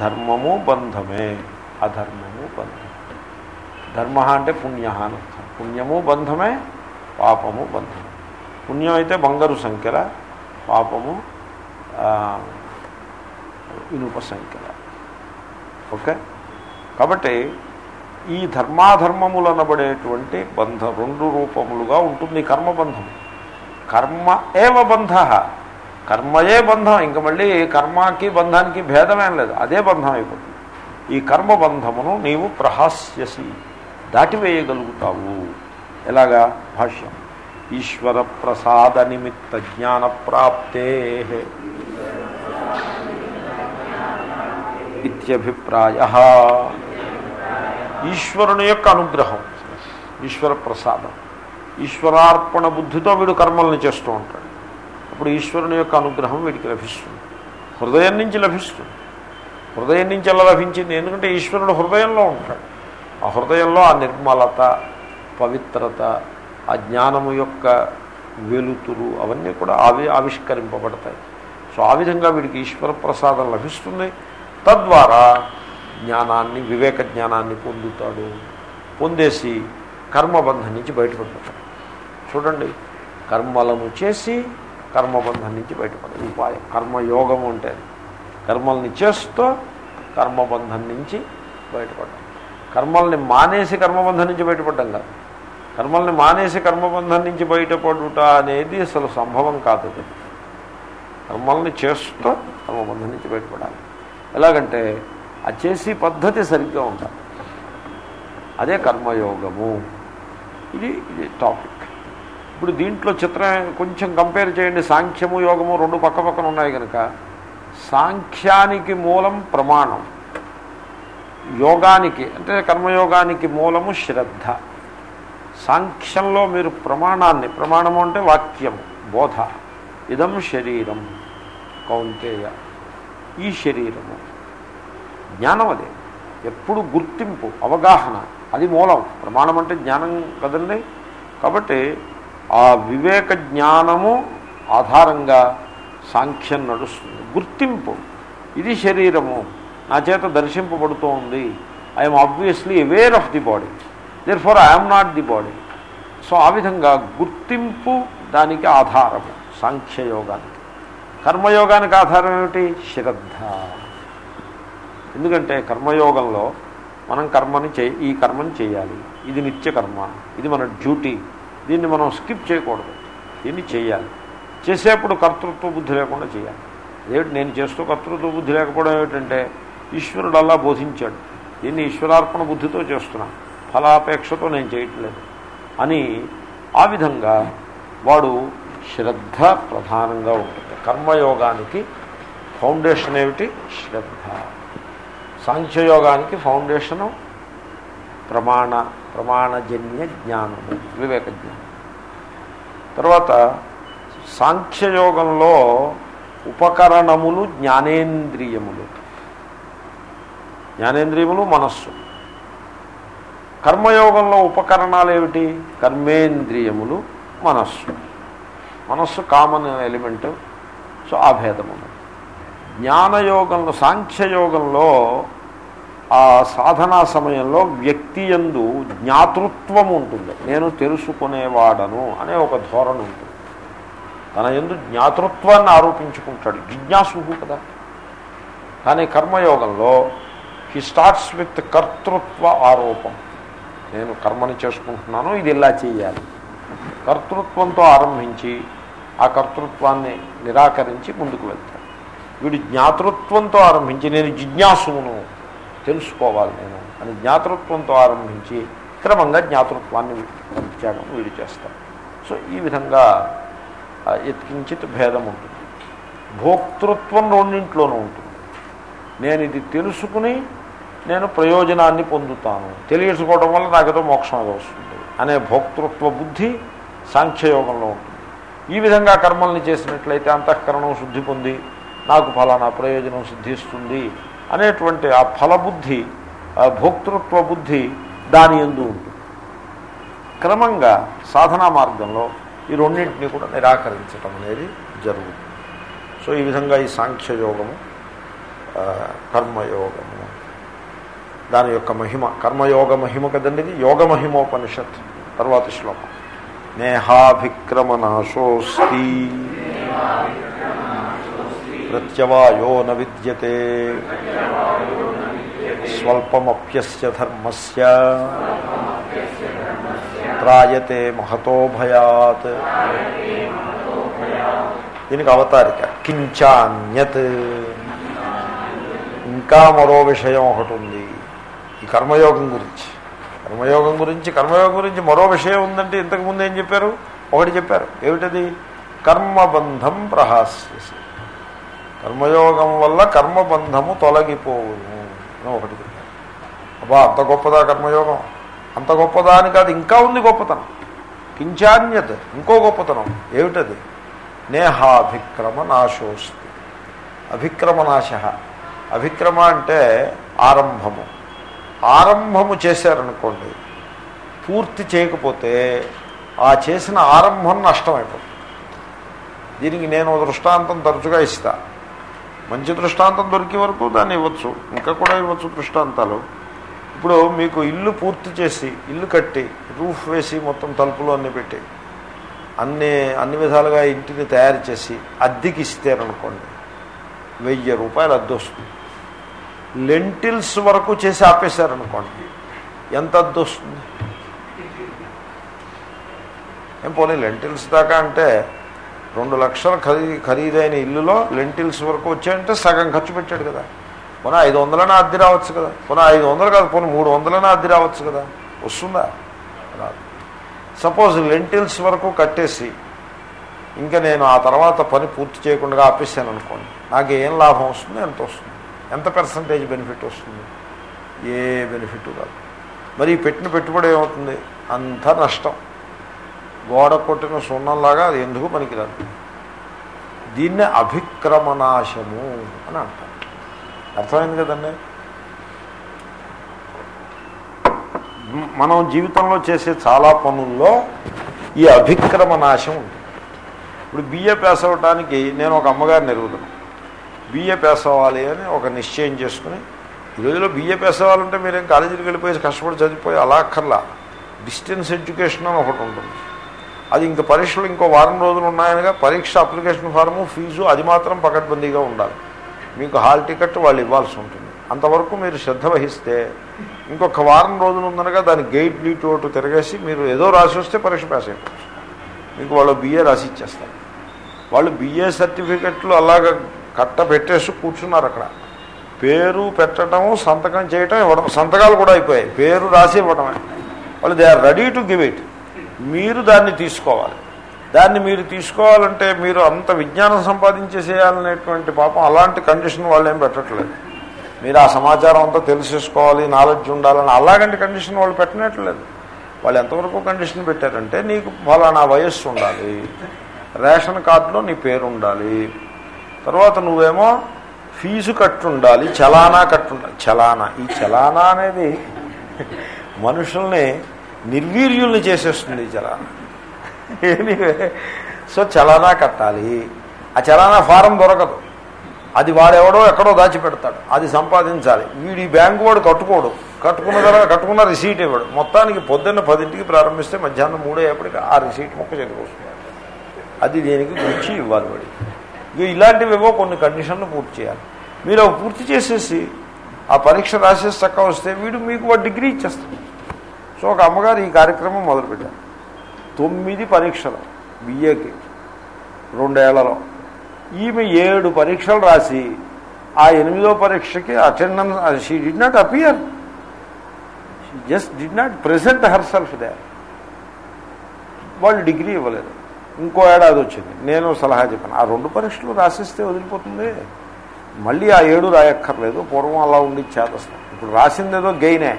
ధర్మము బంధమే అధర్మము బంధమే ధర్మ అంటే పుణ్య అని పుణ్యము బంధమే పాపము బంధమే పుణ్యం అయితే బంగారు సంఖ్యల పాపము ఇనుప సంఖ్యల. ఓకే? కాబట్టి ఈ ధర్మాధర్మములు అనబడేటువంటి బంధం రెండు రూపములుగా ఉంటుంది కర్మబంధం. కర్మ ఏవ బంధ. కర్మయే బంధం. ఇంక మళ్ళీ కర్మకి బంధానికి భేదమేం లేదు. అదే బంధం అయిపోతుంది. ఈ కర్మబంధమును నీవు ప్రహాస్యసి దాటివేయగలుగుతావు. ఎలాగా? భాష్యం. ఈశ్వర ప్రసాద నిమిత్త జ్ఞాన ప్రాప్తే. ఇత్యభిప్రాయ. ఈశ్వరుని యొక్క అనుగ్రహం. ఈశ్వర ప్రసాదం. ఈశ్వరార్పణ బుద్ధితో వీడు కర్మల్ని చేస్తూ ఉంటాడు. అప్పుడు ఈశ్వరుని యొక్క అనుగ్రహం వీడికి లభిస్తుంది. హృదయం నుంచి లభిస్తుంది. హృదయం నుంచి ఎలా లభించింది? ఎందుకంటే ఈశ్వరుడు హృదయంలో ఉంటాడు. ఆ హృదయంలో ఆ నిర్మలత పవిత్రత ఆ జ్ఞానము యొక్క వెలుతురు అవన్నీ కూడా ఆవి ఆవిష్కరింపబడతాయి. సో ఆ విధంగా వీడికి ఈశ్వర ప్రసాదం లభిస్తుంది. తద్వారా జ్ఞానాన్ని వివేక జ్ఞానాన్ని పొందుతాడు. పొందేసి కర్మబంధం నుంచి బయటపడిపోతాడు. చూడండి కర్మలను చేసి కర్మబంధం నుంచి బయటపడే ఉపాయం. కర్మయోగం అంటే కర్మల్ని చేస్తూ కర్మబంధం నుంచి బయటపడ్డాం కర్మల్ని మానేసి కర్మబంధం నుంచి బయటపడ్డాం కాదు. కర్మల్ని మానేసి కర్మబంధం నుంచి బయటపడుట అనేది అసలు సంభవం కాదు. కర్మల్ని చేస్తూ కర్మబంధం నుంచి బయటపడాలి. ఎలాగంటే ఆ చేసి పద్ధతి సరిగ్గా ఉండాలి అదే కర్మయోగము. ఇది ఇది టాపిక్. ఇప్పుడు దీంట్లో చిత్రం కొంచెం కంపేర్ చేయండి. సాంఖ్యము యోగము రెండు పక్క పక్కన ఉన్నాయి కనుక సాంఖ్యానికి మూలం ప్రమాణం. యోగానికి అంటే కర్మయోగానికి మూలము శ్రద్ధ. సాంఖ్యంలో మీరు ప్రమాణాన్ని ప్రమాణము అంటే వాక్యం బోధ. ఇదం శరీరం కౌంతేయ. ఈ శరీరము. జ్ఞానం అదే. ఎప్పుడు గుర్తింపు అవగాహన అది మూలం. ప్రమాణం అంటే జ్ఞానం కదండి? కాబట్టి ఆ వివేక జ్ఞానము ఆధారంగా సాంఖ్యం నడుస్తుంది. గుర్తింపు. ఇది శరీరము. నా చేత దర్శింపబడుతూ ఉంది. I'm obviously aware of the body therefore I'm not the body so ఆ విధంగా గుర్తింపు దానికి ఆధారము. సాంఖ్యయోగానికి. కర్మయోగానికి ఆధారం ఏమిటి? శ్రద్ధ. ఎందుకంటే కర్మయోగంలో మనం కర్మని చే ఈ కర్మని చేయాలి. ఇది నిత్య కర్మ. ఇది మన డ్యూటీ. దీన్ని మనం స్కిప్ చేయకూడదు. దీన్ని చేయాలి. చేసేప్పుడు కర్తృత్వ బుద్ధి లేకుండా చేయాలి. అదేమిటి? నేను చేస్తూ కర్తృత్వ బుద్ధి లేకపోవడం ఏమిటంటే ఈశ్వరుడు అలా బోధించాడు. దీన్ని ఈశ్వరార్పణ బుద్ధితో చేస్తున్నాను ఫలాపేక్షతో నేను చేయట్లేదు. అని ఆ విధంగా వాడు శ్రద్ధ ప్రధానంగా ఉంటుంది. కర్మయోగానికి ఫౌండేషన్ ఏమిటి? శ్రద్ధ. సాంఖ్యయోగానికి ఫౌండేషను ప్రమాణ ప్రమాణజన్య జ్ఞానము వివేక జ్ఞానం తర్వాత సాంఖ్యయోగంలో ఉపకరణములు జ్ఞానేంద్రియములు. జ్ఞానేంద్రియములు మనస్సు. కర్మయోగంలో ఉపకరణాలు ఏమిటి కర్మేంద్రియములు మనస్సు. మనస్సు కామన్ ఎలిమెంట్ సో ఆ భేదము జ్ఞానయోగంలో సాంఖ్యయోగంలో ఆ సాధనా సమయంలో వ్యక్తి ఎందు జ్ఞాతృత్వం ఉంటుంది. నేను తెలుసుకునేవాడను అనే ఒక ధోరణి ఉంటుంది. తన ఎందు జ్ఞాతృత్వాన్ని ఆరోపించుకుంటాడు. జిజ్ఞాసు కదా. కానీ కర్మయోగంలో హీ స్టార్ట్స్ విత్ కర్తృత్వ ఆరోపం. నేను కర్మని చేసుకుంటున్నాను ఇది ఇలా చేయాలి. కర్తృత్వంతో ఆరంభించి ఆ కర్తృత్వాన్ని నిరాకరించి ముందుకు వెళ్తాడు. వీడు జ్ఞాతృత్వంతో ఆరంభించి నేను జిజ్ఞాసును తెలుసుకోవాలి నేను అని జ్ఞాతృత్వంతో ఆరంభించి క్రమంగా జ్ఞాతృత్వాన్ని పరిత్యాగం వీడు చేస్తాను సో ఈ విధంగా ఎత్కించిత్ భేదం ఉంటుంది. భోక్తృత్వం రెండింట్లోనూ ఉంటుంది. నేను ఇది తెలుసుకుని నేను ప్రయోజనాన్ని పొందుతాను. తెలియచుకోవడం వల్ల నాకేదో మోక్షం ఏదో వస్తుంది అనే భోక్తృత్వ బుద్ధి సాంఖ్యయోగంలో ఉంటుంది. ఈ విధంగా కర్మల్ని చేసినట్లయితే అంతఃకరణం శుద్ధి పొంది నాకు ఫలానా ప్రయోజనం సిద్ధిస్తుంది. అనేటువంటి ఆ ఫలబుద్ధి భోక్తృత్వ బుద్ధి దాని ఎందు ఉంటుంది. క్రమంగా సాధనా మార్గంలో ఈ రెండింటినీ కూడా నిరాకరించటం అనేది జరుగుతుంది. సో ఈ విధంగా ఈ సాంఖ్యయోగము కర్మయోగము దాని యొక్క మహిమ కర్మయోగ మహిమ కదండి ఇది? యోగ మహిమోపనిషత్ తర్వాత శ్లోకం. నేహాభిక్రమనాశోస్తి. ప్రత్యవాయో న విద్యతే స్వల్పమప్యస్య ధర్మస్య త్రాయతే మహతో భయాత్ దీనికి అవతారిక. కించాన్యత్. ఇంకా మరో విషయం ఒకటి ఉంది. ఈ కర్మయోగం గురించి. కర్మయోగం గురించి కర్మయోగం గురించి మరో విషయం ఉందంటే ఇంతకుముందు ఏం చెప్పారు? ఒకటి చెప్పారు. ఏమిటది? కర్మబంధం ప్రహాస్యసి. కర్మయోగం వల్ల కర్మబంధము తొలగిపోవును అని ఒకటి అబ్బా అంత గొప్పదా కర్మయోగం? అంత గొప్పదా అని కాదు ఇంకా ఉంది గొప్పతనం. కించాన్యత్ ఇంకో గొప్పతనం. ఏమిటది? నేహాభిక్రమ నాశోస్తి. అభిక్రమ నాశ అభిక్రమ అంటే ఆరంభము. ఆరంభము చేశారనుకోండి పూర్తి చేయకపోతే ఆ చేసిన ఆరంభం నష్టమైపోతుంది. దీనికి నేను దృష్టాంతం తరచుగా ఇస్తాను మంచి దృష్టాంతం దొరికే వరకు దాన్ని ఇవ్వచ్చు. ఇంకా కూడా ఇవ్వచ్చు దృష్టాంతాలు. ఇప్పుడు మీకు ఇల్లు పూర్తి చేసి ఇల్లు కట్టి రూఫ్ వేసి మొత్తం తలుపులు అన్నీ పెట్టి అన్ని అన్ని విధాలుగా ఇంటిని తయారు చేసి అద్దెకి ఇస్తారనుకోండి వెయ్యి రూపాయలు అద్దె వస్తుంది. లెంటిల్స్ వరకు చేసి ఆపేశారనుకోండి ఎంత అద్దె వస్తుంది? ఏం పోనీ లెంటిల్స్ దాకా అంటే రెండు లక్షల ఖరీ ఖరీదైన ఇల్లులో లెంటిల్స్ వరకు వచ్చాయంటే సగం ఖర్చు పెట్టాడు కదా. పోనీ ఐదు వందలైనా అద్దె రావచ్చు కదా. పోనీ ఐదు వందలు కాదు పోనీ మూడు వందలైనా అద్దె రావచ్చు కదా. వస్తుందా? రాదు. సపోజ్ లెంటిల్స్ వరకు కట్టేసి ఇంకా నేను ఆ తర్వాత పని పూర్తి చేయకుండా ఆపేసాను అనుకోండి నాకు ఏం లాభం వస్తుంది ఎంత వస్తుంది? ఎంత పర్సంటేజ్ బెనిఫిట్ వస్తుంది? ఏ బెనిఫిట్ కాదు. మరి పెట్టిన పెట్టుబడి ఏమవుతుంది? అంత నష్టం. గోడ కొట్టిన సున్నంలాగా అది ఎందుకు పనికిరాదు? దీన్నే అభిక్రమనాశము అని అంటారు. అర్థమైంది కదండి? మనం జీవితంలో చేసే చాలా పనుల్లో ఈ అభిక్రమ నాశం ఉంటుంది. ఇప్పుడు బిఏ పాస్ నేను ఒక అమ్మగారిని ఎరుగుతాను బిఏ పాస్ అవ్వాలి అని ఒక నిశ్చయం చేసుకుని ఈ రోజులో బిఏ పాస్ అవ్వాలంటే మీరేం కాలేజీకి వెళ్ళిపోయి కష్టపడి చదివిపోయి అలా అక్కర్లా. డిస్టెన్స్ ఎడ్యుకేషన్ అని ఒకటి ఉంటుంది. అది ఇంక పరీక్షలు ఇంకో వారం రోజులు ఉన్నాయనగా పరీక్ష అప్లికేషన్ ఫారము ఫీజు అది మాత్రం పకడ్బందీగా ఉండాలి. మీకు హాల్ టికెట్ వాళ్ళు ఇవ్వాల్సి ఉంటుంది. అంతవరకు మీరు శ్రద్ధ వహిస్తే ఇంకొక వారం రోజులు ఉందనగా దాని గైడ్ లీటు అటు తిరగేసి మీరు ఏదో రాసి వస్తే పరీక్ష పాస్ అయిపోవచ్చు. మీకు వాళ్ళు బిఏ రాసి ఇచ్చేస్తారు. వాళ్ళు బిఏ సర్టిఫికెట్లు అలాగ కట్ట పెట్టేసి కూర్చున్నారు అక్కడ. పేరు పెట్టడము సంతకం చేయటం ఇవ్వడం సంతకాలు కూడా అయిపోయాయి. పేరు రాసి ఇవ్వడమే వాళ్ళు they are ready to give it. మీరు దాన్ని తీసుకోవాలి. దాన్ని మీరు తీసుకోవాలంటే మీరు అంత విజ్ఞానం సంపాదించేసేయాలనేటువంటి పాపం అలాంటి కండిషన్ వాళ్ళు ఏం పెట్టట్లేదు. మీరు ఆ సమాచారం అంతా తెలిసేసుకోవాలి నాలెడ్జ్ ఉండాలని అలాగంటి కండిషన్ వాళ్ళు పెట్టనట్లేదు. వాళ్ళు ఎంతవరకు కండిషన్ పెట్టారంటే నీకు ఫలానా వయస్సు ఉండాలి రేషన్ కార్డులో నీ పేరు ఉండాలి తర్వాత నువ్వేమో ఫీజు కట్టుండాలి చలానా కట్టుండాలి. చలానా ఈ చలానా అనేది మనుషుల్ని నిర్వీర్యుల్ని చేసేస్తుంది ఈ చలానా. ఎనీవే సో చలానా కట్టాలి. ఆ చలానా ఫారం దొరకదు. అది వాడెవడో ఎక్కడో దాచిపెడతాడు. అది సంపాదించాలి. వీడి బ్యాంకు వాడు కట్టుకోడు. కట్టుకున్న తర్వాత కట్టుకున్న రిసీట్ ఇవ్వడు. మొత్తానికి పొద్దున్న పదింటికి ప్రారంభిస్తే మధ్యాహ్నం మూడో అయ్యేప్పటికి ఆ రిసీట్ మొక్క చేతికొస్తుంది అది దేనికి గురించి ఇవ్వాలి వాడి ఇక ఇలాంటివివో కొన్ని కండిషన్లు పూర్తి చేయాలి. మీరు అవి పూర్తి చేసేసి ఆ పరీక్ష రాసేసి చక్క వస్తే వీడు మీకు వాడు డిగ్రీ ఇచ్చేస్తాడు. సో ఒక అమ్మగారు ఈ కార్యక్రమం మొదలుపెట్టారు. తొమ్మిది పరీక్షలు బిఏకి రెండేళ్ళలో. ఈమె ఏడు పరీక్షలు రాసి ఆ ఎనిమిదో పరీక్షకి attendance she did not appear she just did not present herself they వాళ్ళు డిగ్రీ ఇవ్వలేదు. ఇంకో ఏడాది వచ్చింది. నేను సలహా చెప్పాను. ఆ రెండు పరీక్షలు రాసిస్తే వదిలిపోతుంది. మళ్ళీ ఆ ఏడు రాయక్కర్లేదు. పూర్వం అలా ఉండి చేతస్తాం ఇప్పుడు రాసిందేదో గెయినే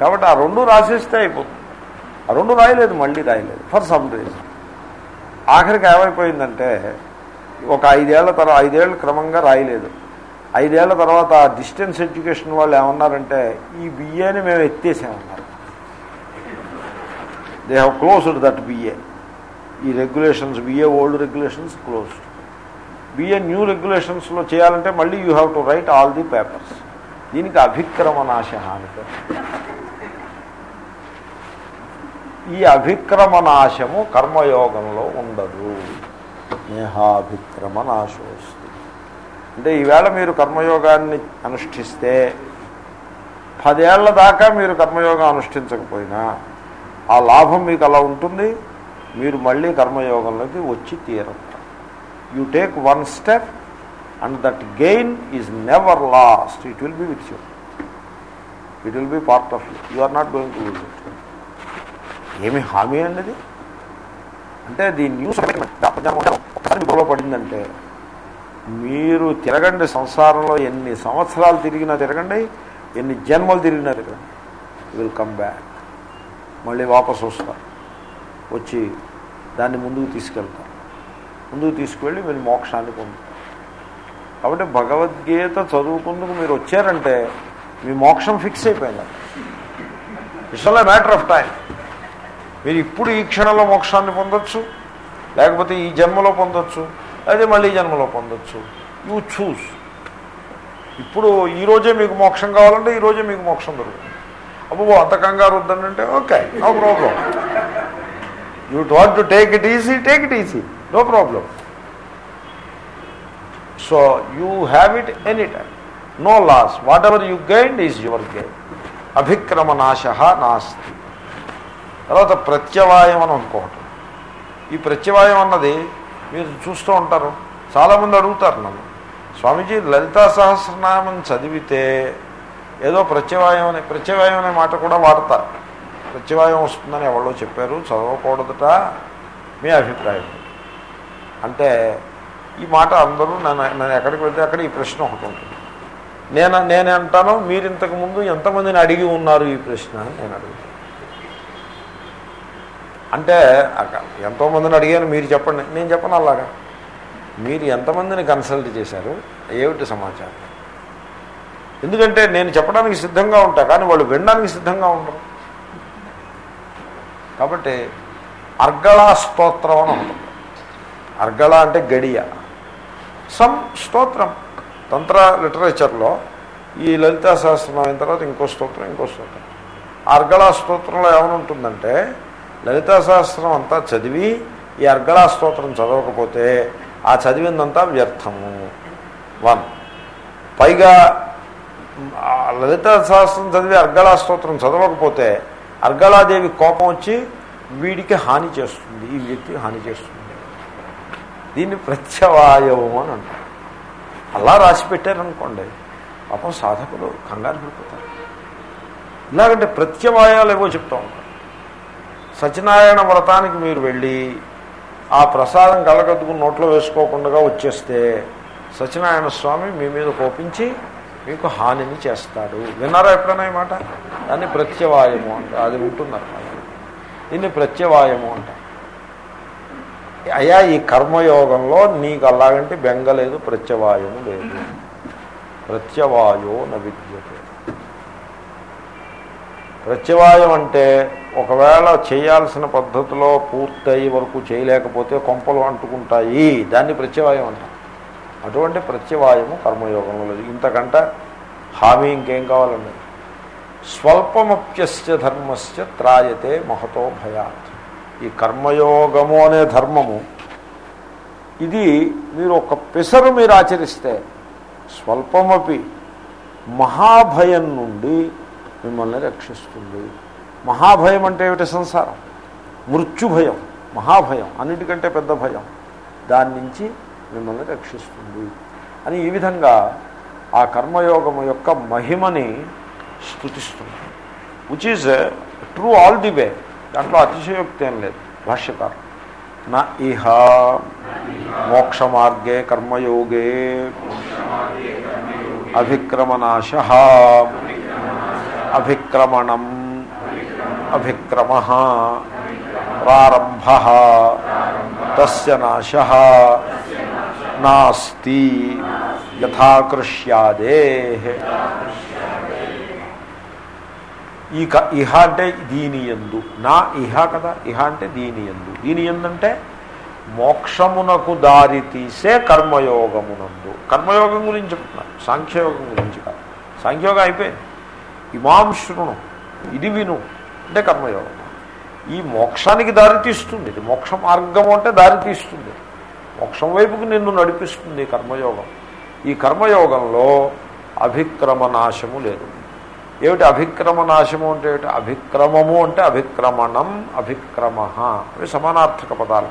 కాబట్టి ఆ రెండు రాసేస్తే అయిపోతుంది. ఆ రెండు రాయలేదు మళ్ళీ రాయలేదు ఫర్ సమ్ రీజన్ ఆఖరికి ఏమైపోయిందంటే ఒక ఐదేళ్ళ తర్వాత ఐదేళ్ళు క్రమంగా రాయలేదు. ఐదేళ్ళ తర్వాత డిస్టెన్స్ ఎడ్యుకేషన్ వాళ్ళు ఏమన్నారంటే ఈ బిఏని మేము ఎత్తేసామన్నారు. They have closed that BA ఈ regulations BA old regulations closed BA new రెగ్యులేషన్స్లో చేయాలంటే మళ్ళీ you have to write all the papers దీనికి అభిక్రమనాశ అని పేరు ఈ అభిక్రమనాశము కర్మయోగంలో ఉండదు. నేహాభిక్రమనాశోస్తి అంటే ఈవేళ మీరు కర్మయోగాన్ని అనుష్ఠిస్తే పదేళ్ళ దాకా మీరు కర్మయోగం అనుష్ఠించకపోయినా ఆ లాభం మీకు అలా ఉంటుంది మీరు మళ్ళీ కర్మయోగంలోకి వచ్చి తీరంట you take one step and that gain is never lost it will be with you it will be part of you you are not going to lose it ఏమి హామీ అండి అంటే ది న్యూస్ ఒకసారి గొడవ పడిందంటే మీరు తిరగండి సంసారంలో ఎన్ని సంవత్సరాలు తిరిగినా తిరగండి ఎన్ని జన్మలు తిరిగినా తిరగండి. విల్ కమ్ బ్యాక్ మళ్ళీ వాపసు వస్తారు. వచ్చి దాన్ని ముందుకు తీసుకెళ్తారు. ముందుకు తీసుకువెళ్ళి మీరు మోక్షాన్ని పొందుతారు. కాబట్టి భగవద్గీత చదువుకుందుకు మీరు వచ్చారంటే మీ మోక్షం ఫిక్స్ అయిపోయింది. It's all matter of time మీరు ఇప్పుడు ఈ క్షణంలో మోక్షాన్ని పొందొచ్చు లేకపోతే ఈ జన్మలో పొందొచ్చు అదే మళ్ళీ జన్మలో పొందొచ్చు. యూ చూస్ ఇప్పుడు ఈరోజే మీకు మోక్షం కావాలంటే ఈరోజే మీకు మోక్షం దొరుకుతుంది. అబ్బో అంత కంగారు వద్దనంటే okay no problem you want to take it easy take it easy no problem so you have it any time no loss whatever you gained is your అభిక్రమ అభిక్రమనాశ నాస్తి తర్వాత ప్రత్యవాయం అని ఇంకొకటి ఈ ప్రత్యవాయం అన్నది మీరు చూస్తూ ఉంటారు. చాలామంది అడుగుతారు నన్ను స్వామీజీ లలితా సహస్రనామం చదివితే ఏదో ప్రత్యవాయం అనే ప్రత్యవాయం అనే మాట కూడా వాడతారు ప్రత్యవాయం వస్తుందని ఎవరో చెప్పారు చదవకూడదట మీ అభిప్రాయం. అంటే ఈ మాట అందరూ నన్ను నేను ఎక్కడికి వెళ్తే అక్కడ ఈ ప్రశ్న ఒకటి ఉంటుంది. నేను నేనే అంటాను మీరు ఇంతకు ముందు ఎంతమందిని అడిగి ఉన్నారు ఈ ప్రశ్న? అని నేను అడుగుతాను. అంటే ఎంతోమందిని అడిగాను మీరు చెప్పండి. నేను చెప్పను అలాగా. మీరు ఎంతమందిని కన్సల్ట్ చేశారు? ఏమిటి సమాచారం? ఎందుకంటే నేను చెప్పడానికి సిద్ధంగా ఉంటా కానీ వాళ్ళు వినడానికి సిద్ధంగా ఉండరు. కాబట్టి అర్గళా స్తోత్రం అని ఉంటుంది. అర్గళ అంటే గడియ. సమ్ స్తోత్రం. తంత్ర లిటరేచర్లో ఈ లలితా సహస్రం అయిన తర్వాత ఇంకో స్తోత్రం ఇంకో స్తోత్రం. అర్గళా స్తోత్రంలో ఏమైనా ఉంటుందంటే లలితా సహస్రం అంతా చదివి ఈ అర్గళా స్తోత్రం చదవకపోతే ఆ చదివిందంతా వ్యర్థము. వన్. పైగా లలితా సహస్రం చదివి అర్గళా స్తోత్రం చదవకపోతే అర్గళాదేవి కోపం వచ్చి వీడికి హాని చేస్తుంది ఈ వ్యక్తికి హాని చేస్తుంది. దీన్ని ప్రత్యవాయవం అని అంటారు. అలా రాసి పెట్టారనుకోండి పాపం సాధకులు కంగారు పడిపోతారు. ఇలాగంటే ప్రత్యవాయాలు ఏవో చెప్తా. ఉంటారు సత్యనారాయణ వ్రతానికి మీరు వెళ్ళి ఆ ప్రసాదం కళ్ళకద్దుకుని నోట్లో వేసుకోకుండా వచ్చేస్తే సత్యనారాయణ స్వామి మీ మీద కోపించి మీకు హానిని చేస్తాడు. విన్నారా ఎప్పుడైనా ఈ మాట? దాన్ని ప్రత్యవాయము అంట. అది ఉంటున్నారు దీన్ని ప్రత్యవాయము అంట. అయ్యా ఈ కర్మయోగంలో నీకు అలాగంటే బెంగలేదు ప్రత్యవాయము లేదు. ప్రత్యవాయో న విద్యతే. ప్రత్యవాయం అంటే ఒకవేళ చేయాల్సిన పద్ధతిలో పూర్తయ్యే వరకు చేయలేకపోతే కొంపలు అంటుకుంటాయి. దాన్ని ప్రత్యవాయం అంటారు అటువంటి ప్రత్యవాయము కర్మయోగంలో లేదు. ఇంతకంటే హామీ ఇంకేం కావాలండి? స్వల్పమప్యస్య ధర్మస్య త్రాయతే మహతో భయాత్. ఈ కర్మయోగము అనే ధర్మము ఇది మీరు ఒక పెసరు మీరు ఆచరిస్తే స్వల్పమపి మహాభయం నుండి మిమ్మల్ని రక్షిస్తుంది. మహాభయం అంటే ఏమిటి సంసారం? మృత్యుభయం మహాభయం అన్నిటికంటే పెద్ద భయం. దాని నుంచి మిమ్మల్ని రక్షిస్తుంది. అని ఈ విధంగా ఆ కర్మయోగం యొక్క మహిమని స్థుతిస్తుంది which is true all the way దాంట్లో అతిశయోక్తి ఏం లేదు. భాష్యకారం. నా ఇహ మోక్ష మార్గే కర్మయోగే అభిక్రమనాశ అభిక్రమణం. అభిక్రమ. ప్రారంభ. తస్య నాశ. నాస్తి. యథాకృష్యాదే. ఈ క ఇహ అంటే దీని ఎందు నా ఇహ కదా ఇహ అంటే దీని ఎందు దీని ఎందంటే మోక్షమునకు దారి తీసే కర్మయోగమునందు. కర్మయోగం గురించి చెప్తున్నారు. సాంఖ్యయోగం గురించి కాదు. సాంఖ్యయోగం అయిపోయింది. ఇమాం శృణు ఇది విను అంటే కర్మయోగం. ఈ మోక్షానికి దారి తీస్తుంది. ఇది మోక్ష మార్గము అంటే దారి తీస్తుంది. మోక్షం వైపుకు నిన్ను నడిపిస్తుంది కర్మయోగం. ఈ కర్మయోగంలో అభిక్రమనాశము లేదు. ఏమిటి అభిక్రమనాశము అంటే ఏమిటి? అభిక్రమము అంటే అభిక్రమణం అభిక్రమ అవి సమానార్థక పదాలు.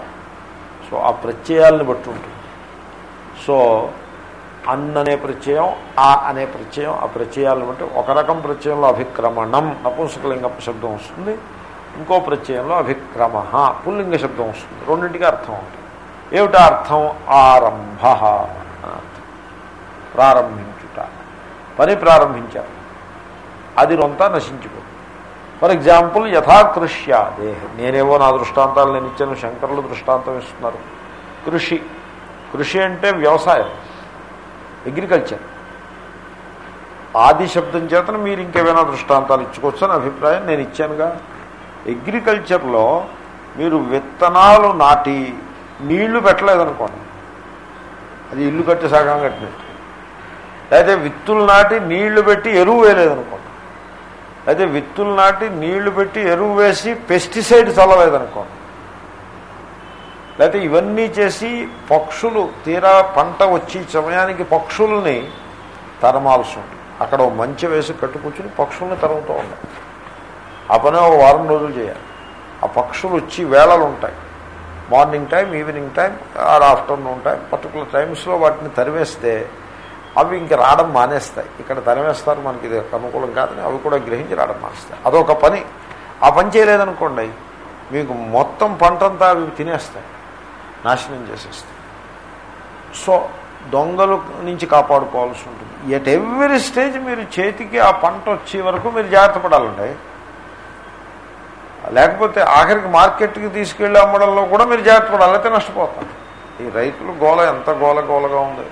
సో ఆ ప్రత్యయాలను బట్టి ఉంటుంది. సో అన్ అనే ప్రత్యయం ఆ అనే ప్రత్యయం ఆ ప్రత్యయాలను బట్టి ఒక రకం ప్రత్యయంలో అభిక్రమణం నపుంసకలింగ శబ్దం వస్తుంది. ఇంకో ప్రత్యయంలో అభిక్రమ పుల్లింగ శబ్దం వస్తుంది. రెండింటికి అర్థం ఉంటుంది. ఏమిటా అర్థం? ఆరంభ ప్రారంభించుట. పని ప్రారంభించారు. అది రొంతా నశించిపోతుంది. ఫర్ ఎగ్జాంపుల్ యథాకృష్యాదే నేనేవో నా దృష్టాంతాలు నేను ఇచ్చాను శంకరులు దృష్టాంతం ఇస్తున్నారు. కృషి. కృషి అంటే వ్యవసాయం. అగ్రికల్చర్. ఆది శబ్దం చేతన మీరు ఇంకేమైనా దృష్టాంతాలు ఇచ్చుకోవచ్చు అని అభిప్రాయం నేను ఇచ్చానుగా. అగ్రికల్చర్లో మీరు విత్తనాలు నాటి నీళ్ళు పెట్టలేదనుకోండి. అది ఇల్లు కట్టి సగం కట్టినట్టు. అయితే విత్తులు నాటి నీళ్ళు పెట్టి ఎరువు వేయలేదనుకోండి. అయితే విత్తులు నాటి నీళ్ళు పెట్టి ఎరువు వేసి పెస్టిసైడ్ చల్లలేదనుకోండి. లేకపోతే ఇవన్నీ చేసి పక్షులు తీరా పంట వచ్చి సమయానికి పక్షుల్ని తరమాల్సి ఉంటుంది. అక్కడ మంచి వేసి కట్టుకూర్చుని పక్షుల్ని తరుగుతూ ఉండాలి ఆ పని ఒక వారం రోజులు చేయాలి. ఆ పక్షులు వచ్చి వేళలు ఉంటాయి. Morning time evening time or afternoon time particular టైమ్స్లో వాటిని తరివేస్తే అవి ఇంక రావడం మానేస్తాయి. ఇక్కడ తరివేస్తారు మనకి ఇది అనుకూలం కాదని అవి కూడా గ్రహించి రావడం మానేస్తాయి. అదొక పని. ఆ పని చేయలేదనుకోండి మీకు మొత్తం పంటంతా అవి తినేస్తాయి. నాశనం చేసేస్తాయి. సో దొంగలు నుంచి కాపాడుకోవాల్సి ఉంటుంది. ఎట్ ఎవ్రీ స్టేజ్ మీరు చేతికి ఆ పంట వచ్చే వరకు మీరు జాగ్రత్త పడాలండి. లేకపోతే ఆఖరికి మార్కెట్కి తీసుకెళ్ళి అమ్మడంలో కూడా మీరు జాగ్రత్త పడాలి అయితే నష్టపోతారు. ఈ రైతులు గోల ఎంత గోల గోలగా ఉంది.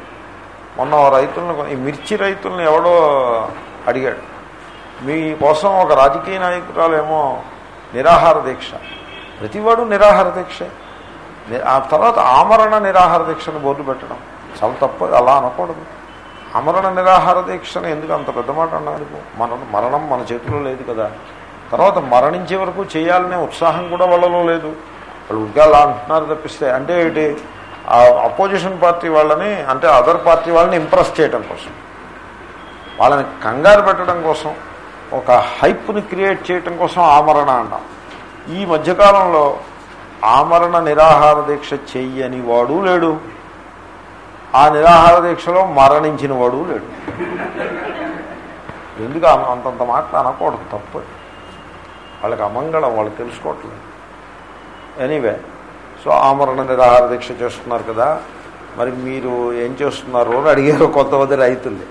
మొన్న రైతులను ఈ మిర్చి రైతులను ఎవడో అడిగాడు. మీ కోసం ఒక రాజకీయ నాయకురాలేమో నిరాహార దీక్ష. ప్రతివాడు నిరాహార దీక్ష. ఆ తర్వాత ఆమరణ నిరాహార దీక్షను బోర్డు పెట్టడం. చాలా తప్పదు అలా అనకూడదు. ఆమరణ నిరాహార దీక్షను ఎందుకు అంత పెద్ద మాట అన్నారు? మరణం మరణం మన చేతిలో లేదు కదా. తర్వాత మరణించే వరకు చేయాలనే ఉత్సాహం కూడా వాళ్ళలో లేదు. వాళ్ళు ఇంకా అలా అంటున్నారు తప్పిస్తే అంటే ఏంటి? ఆ అపోజిషన్ పార్టీ వాళ్ళని అంటే అదర్ పార్టీ వాళ్ళని ఇంప్రెస్ చేయడం కోసం. వాళ్ళని కంగారు పెట్టడం కోసం ఒక హైప్ని క్రియేట్ చేయడం కోసం ఆమరణ అన్నాం. ఈ మధ్యకాలంలో ఆమరణ నిరాహార దీక్ష చెయ్యని వాడు లేడు. ఆ నిరాహార దీక్షలో మరణించిన వాడు లేడు. ఎందుకు అంతంత మాట అనకూడదు? తప్పు. వాళ్ళకి అమంగళం వాళ్ళు తెలుసుకోవట్లేదు. ఎనీవే సో ఆమరణ నిరాహార దీక్ష చేస్తున్నారు కదా. మరి మీరు ఏం చేస్తున్నారు అని అడిగారు కొంతమంది రైతుల్ని.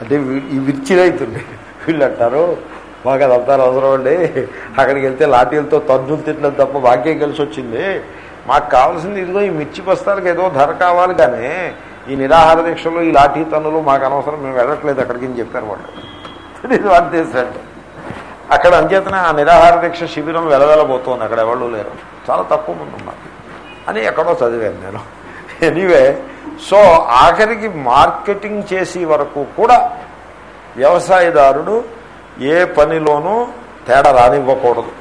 అంటే వీ- ఈ మిర్చి వీళ్ళు అంటారు మాకు అదంతా అవసరం అండి. అక్కడికి వెళ్తే లాఠీలతో తన్నులు తిట్టడం తప్ప వాక్యం కలిసి వచ్చింది? మాకు కావాల్సింది ఇదిగో ఈ మిర్చి బస్తాలకు ఏదో ధర కావాలి కానీ ఈ నిరాహార దీక్షలు ఈ లాఠీ తన్నులు మాకు అనవసరం మేము వెళ్ళట్లేదు అక్కడికి అని చెప్పారు వాళ్ళు. ఇది వాట్ చేశాడు అక్కడ అంచేతనే ఆ నిరాహార దీక్ష శిబిరం వెలవెలబోతోంది అక్కడ ఎవరు లేరు. చాలా తక్కువ మంది ఉన్నారు. అని ఎక్కడో చదివాను నేను. ఎనీవే సో ఆఖరికి మార్కెటింగ్ చేసే వరకు కూడా వ్యవసాయదారుడు ఏ పనిలోనూ తేడా రానివ్వకూడదు.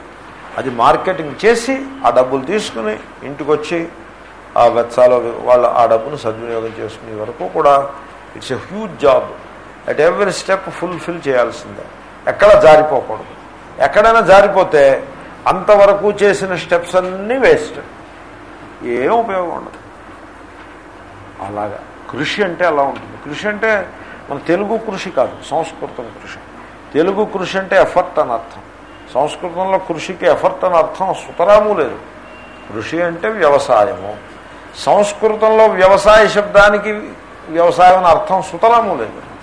అది మార్కెటింగ్ చేసి ఆ డబ్బులు తీసుకుని ఇంటికి వచ్చి ఆ వెచ్చాలో వాళ్ళ ఆ డబ్బును సద్వినియోగం చేసుకునే వరకు కూడా it's a huge job. At every step fulfil చేయాల్సిందే. ఎక్కడ జారిపోకూడదు. ఎక్కడైనా జారిపోతే అంతవరకు చేసిన స్టెప్స్ అన్నీ వేస్ట్. ఏం ఉపయోగం ఉండదు. అలాగా. కృషి అంటే అలా ఉంటుంది. కృషి అంటే మన తెలుగు కృషి కాదు సంస్కృతం కృషి. తెలుగు కృషి అంటే ఎఫర్ట్ అని అర్థం. సంస్కృతంలో కృషికి ఎఫర్ట్ అని అర్థం సుతరాము లేదు. కృషి అంటే వ్యవసాయము. సంస్కృతంలో వ్యవసాయ శబ్దానికి వ్యవసాయం అని అర్థం సుతరాము లేదు.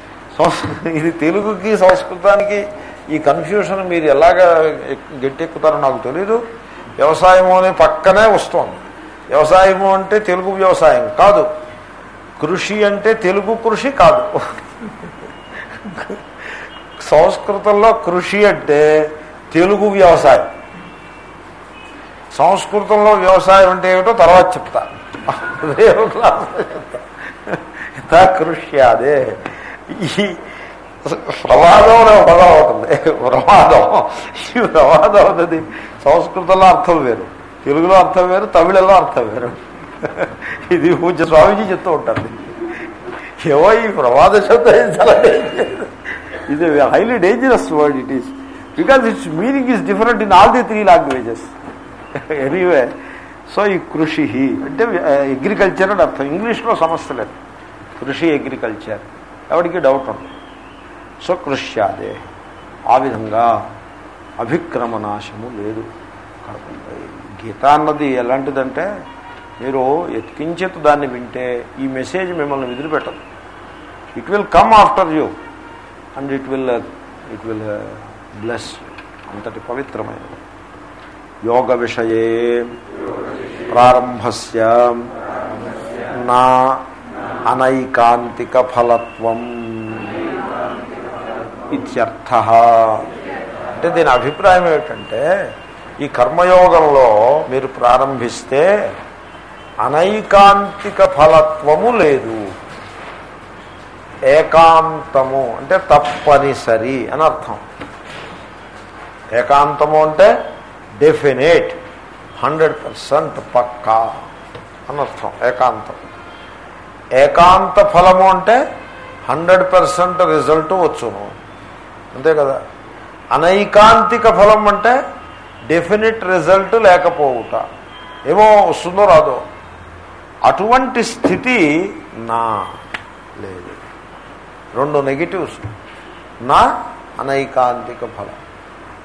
ఇది తెలుగుకి సంస్కృతానికి ఈ కన్ఫ్యూషన్ మీరు ఎలాగ గట్టెక్కుతారో నాకు తెలీదు. వ్యవసాయము అనే పక్కనే వస్తుంది. వ్యవసాయము అంటే తెలుగు వ్యవసాయం కాదు. కృషి అంటే తెలుగు కృషి కాదు. సంస్కృతంలో కృషి అంటే తెలుగు వ్యవసాయం. సంస్కృతంలో వ్యవసాయం అంటే ఏమిటో తర్వాత చెప్తా. చెప్తా కృషి అదే. ఈ ప్రమాదం అనే పదం అవుతుంది. ప్రమాదం. ఈ ప్రమాదం అవుతుంది సంస్కృతంలో అర్థం వేరు. తెలుగులో అర్థం వేరు తమిళలో అర్థం వేరు. ఇది పూజ స్వామీజీ చెప్తూ ఉంటారు. ఏవో ఈ ప్రమాద శబ్దం is dangerous. ఇది highly dangerous word it is because its meaning is different in all the three languages anyway so ఈ కృషి అంటే అగ్రికల్చర్ అని అర్థం. ఇంగ్లీష్లో సమస్య లేదు. కృషి అగ్రికల్చర్ ఎవరికి డౌట్ ఉంది సో కృష్యాదే. ఆ విధంగా అభిక్రమనాశము లేదు. గీత అన్నది ఎలాంటిదంటే మీరు ఎత్కించేత దాన్ని వింటే ఈ మెసేజ్ మిమ్మల్ని వదిలిపెట్టదు. It will come after you and it will it will bless అంతటి పవిత్రమైనది. యోగ విషయే ప్రారంభస్య నా అనైకాంతిక ఫలత్వం ఇత్యర్థ. అంటే దీని అభిప్రాయం ఏమిటంటే ఈ కర్మయోగంలో మీరు ప్రారంభిస్తే అనైకాంతిక ఫలత్వము లేదు. ఏకాంతము అంటే తప్పనిసరి అని అర్థం. ఏకాంతము అంటే డెఫినేట్ హండ్రెడ్ పర్సెంట్ పక్కా అని అర్థం ఏకాంతం. ఏకాంత ఫలము అంటే హండ్రెడ్ పర్సెంట్ రిజల్ట్ వచ్చును. అంతే కదా? అనైకాంతిక ఫలం అంటే డెఫినెట్ రిజల్ట్ లేకపోవుట. ఏమో వస్తుందో రాదో. అటువంటి స్థితి నా లేదు. రెండు నెగిటివ్స్ నా అనైకాంతిక ఫలం.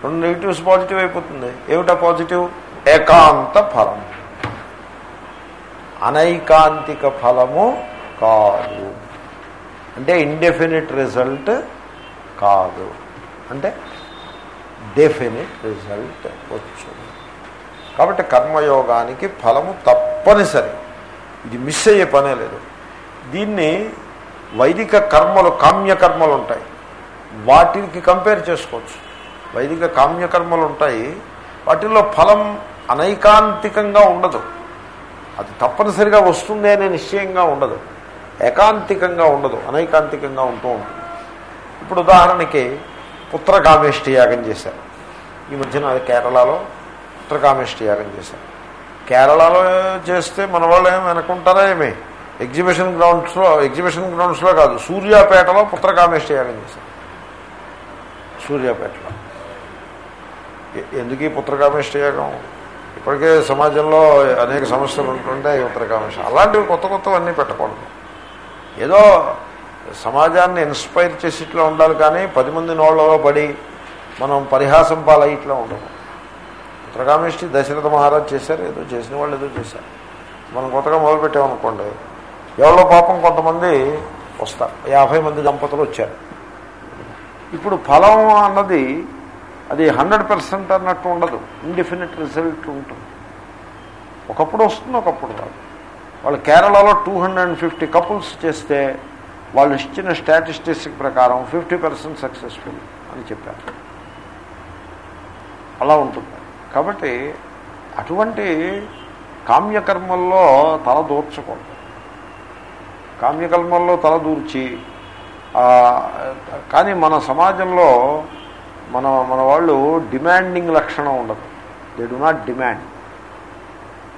రెండు నెగిటివ్స్ పాజిటివ్ అయిపోతుంది. ఏమిటా పాజిటివ్ ఏకాంత ఫలం. అనైకాంతిక ఫలము కాదు. అంటే ఇండెఫినిట్ రిజల్ట్ కాదు. అంటే డెఫినిట్ రిజల్ట్ వచ్చు కాబట్టి కర్మయోగానికి ఫలము తప్పనిసరి. ఇది మిస్ అయ్యే పనే లేదు. దీన్ని వైదిక కర్మలు కామ్యకర్మలు ఉంటాయి వాటికి కంపేర్ చేసుకోవచ్చు. వైదిక కామ్యకర్మలు ఉంటాయి వాటిల్లో ఫలం అనైకాంతికంగా ఉండదు. అది తప్పనిసరిగా వస్తుంది అనే నిశ్చయంగా ఉండదు. ఏకాంతికంగా ఉండదు. అనైకాంతికంగా ఉంటూ ఉంటుంది. ఇప్పుడు ఉదాహరణకి పుత్రకామేష్టి యాగం చేశారు. ఈ మధ్యన కేరళలో పుత్రకామేష్టి యాగం చేశారు. కేరళలో చేస్తే మన వాళ్ళు ఏమి? అనుకుంటారా ఎగ్జిబిషన్ గ్రౌండ్స్లో ఎగ్జిబిషన్ గ్రౌండ్స్లో కాదు సూర్యాపేటలో పుత్రకామేష్టి యాగం చేశారు. సూర్యాపేటలో. ఎందుకు ఈ పుత్రకామేష్టి యాగం? ఇప్పటికే సమాజంలో అనేక సమస్యలు ఉంటుంటాయి ఈ అలాంటివి కొత్త కొత్తవన్నీ పెట్టకూడదు. ఏదో సమాజాన్ని ఇన్స్పైర్ చేసి ఇట్లా ఉండాలి కానీ పది మంది నోళ్ళలో పడి మనం పరిహాసం పాలై ఇట్లా ఉండదు పుత్రకామేష్టి దశరథ మహారాజ్ చేశారు ఏదో చేసిన వాళ్ళు ఏదో చేశారు. మనం కొత్తగా మొదలుపెట్టామనుకోండి ఎవరో పాపం కొంతమంది వస్తారు యాభై మంది దంపతులు వచ్చారు. ఇప్పుడు ఫలం అన్నది అది హండ్రెడ్ పర్సెంట్ అన్నట్టు ఉండదు. ఇండిఫినిట్ రిజల్ట్ ఉంటుంది. ఒకప్పుడు వస్తుంది ఒకప్పుడు రాదు. వాళ్ళు కేరళలో two hundred and fifty couples చేస్తే వాళ్ళు ఇచ్చిన స్టాటిస్టిక్స్ ప్రకారం ఫిఫ్టీ పర్సెంట్ సక్సెస్ఫుల్ అని చెప్పారు. అలా ఉంటుంది. కాబట్టి అటువంటి కామ్యకర్మల్లో తల దూర్చకూడదు. కామ్యకర్మల్లో తలదూర్చి కానీ మన సమాజంలో మన మన వాళ్ళు డిమాండింగ్ లక్షణం ఉండదు. దే డు నాట్ డిమాండ్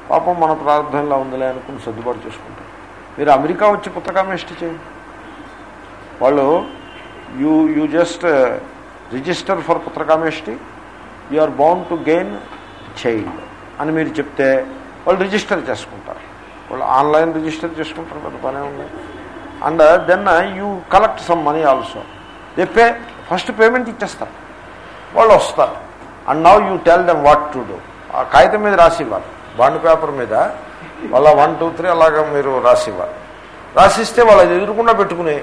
పాపం మన ప్రార్థనలా ఉందిలే అనుకుని సర్దుబాటు చేసుకుంటారు. మీరు అమెరికా వచ్చి పుస్తకామేష్టి చేయండి. వాళ్ళు you you just register for Putrakameshti you are bound to gain child అని మీరు చెప్తే వాళ్ళు రిజిస్టర్ చేసుకుంటారు. వాళ్ళు ఆన్లైన్ రిజిస్టర్ చేసుకుంటారు పెద్ద పనే ఉంది and then you collect some money also. They pay first payment ఇచ్చేస్తారు. వాళ్ళు వస్తారు. And now you tell them what to do. ఆ కాగితం మీద రాసి ఇవ్వాలి. బాండ్ పేపర్ మీద. వాళ్ళ వన్ టూ త్రీ అలాగా మీరు రాసి ఇవ్వాలి. రాసిస్తే వాళ్ళు అది ఎదురుకుండా పెట్టుకుని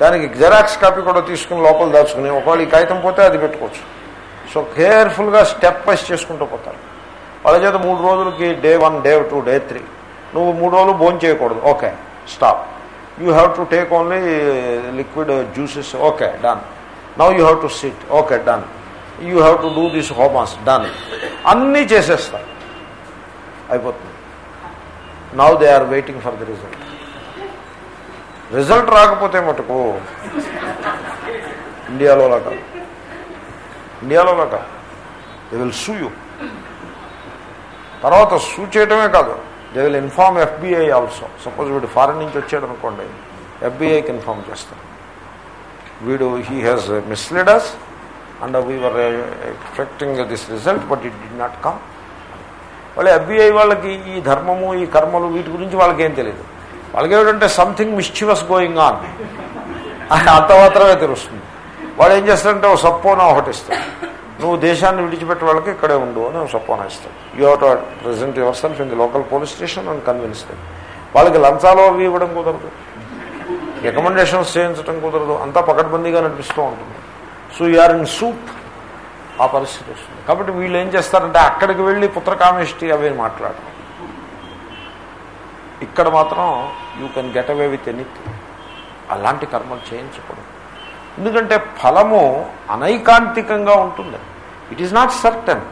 దానికి జెరాక్స్ కాపీ కూడా తీసుకుని లోపల దాచుకుని ఒకవేళ ఈ కాగితం పోతే అది పెట్టుకోవచ్చు. సో కేర్ఫుల్గా స్టెప్ వైస్ చేసుకుంటూ పోతారు. వాళ్ళ చేత మూడు రోజులకి day one day two day three. నువ్వు మూడు రోజులు భోజనం చేయకూడదు. Okay stop you have to take only liquid juices okay done now you have to sit okay done you have to do this homas done అన్నీ చేసేస్తారు అయిపోతుంది. Now they are waiting for the result result రాకపోతే మటుకు ఇండియాలో లాగా ఇండియాలో లాగా they will సూ యూ తర్వాత సూ చేయటమే కాదు. They will inform FBI also suppose వీడు ఫారెన్ నుంచి వచ్చాడు అనుకోండి ఎఫ్బిఐకి ఇన్ఫార్మ్ చేస్తాం వీడు he has misled us and we're expecting this result but it did not come వాళ్ళు ఎఫ్బిఐ వాళ్ళకి ఈ ధర్మము ఈ కర్మలు వీటి గురించి వాళ్ళకి ఏం తెలియదు వాళ్ళకి ఏమిటంటే సంథింగ్ మిస్చివస్ గోయింగ్ ఆన్ అంత మాత్రమే తెలుస్తుంది. వాడు ఏం చేస్తాడంటే ఓ సప్పోన ఒకటి ఇస్తాడు. నువ్వు దేశాన్ని విడిచిపెట్టే వాళ్ళకి ఇక్కడే ఉండు అని ఒక ఇస్తాడు. You have to present yourself in the local police station అని కన్విన్స్ వాళ్ళకి లంచాలు అవి ఇవ్వడం కుదరదు. రికమెండేషన్స్ చేయించడం కుదరదు. అంతా పకడ్బందీగా నడిపిస్తూ ఉంటుంది. సో ఆర్ ఇన్ సూప్ ఆ పరిస్థితి వస్తుంది. కాబట్టి వీళ్ళు ఏం చేస్తారంటే అక్కడికి వెళ్ళి పుత్రకామిష్టి అవి మాట్లాడటం ఇక్కడ మాత్రం you can get away with anything అలాంటి కర్మలు చేయించకూడదు. ఎందుకంటే ఫలము అనైకాంతికంగా ఉంటుంది. It is not certain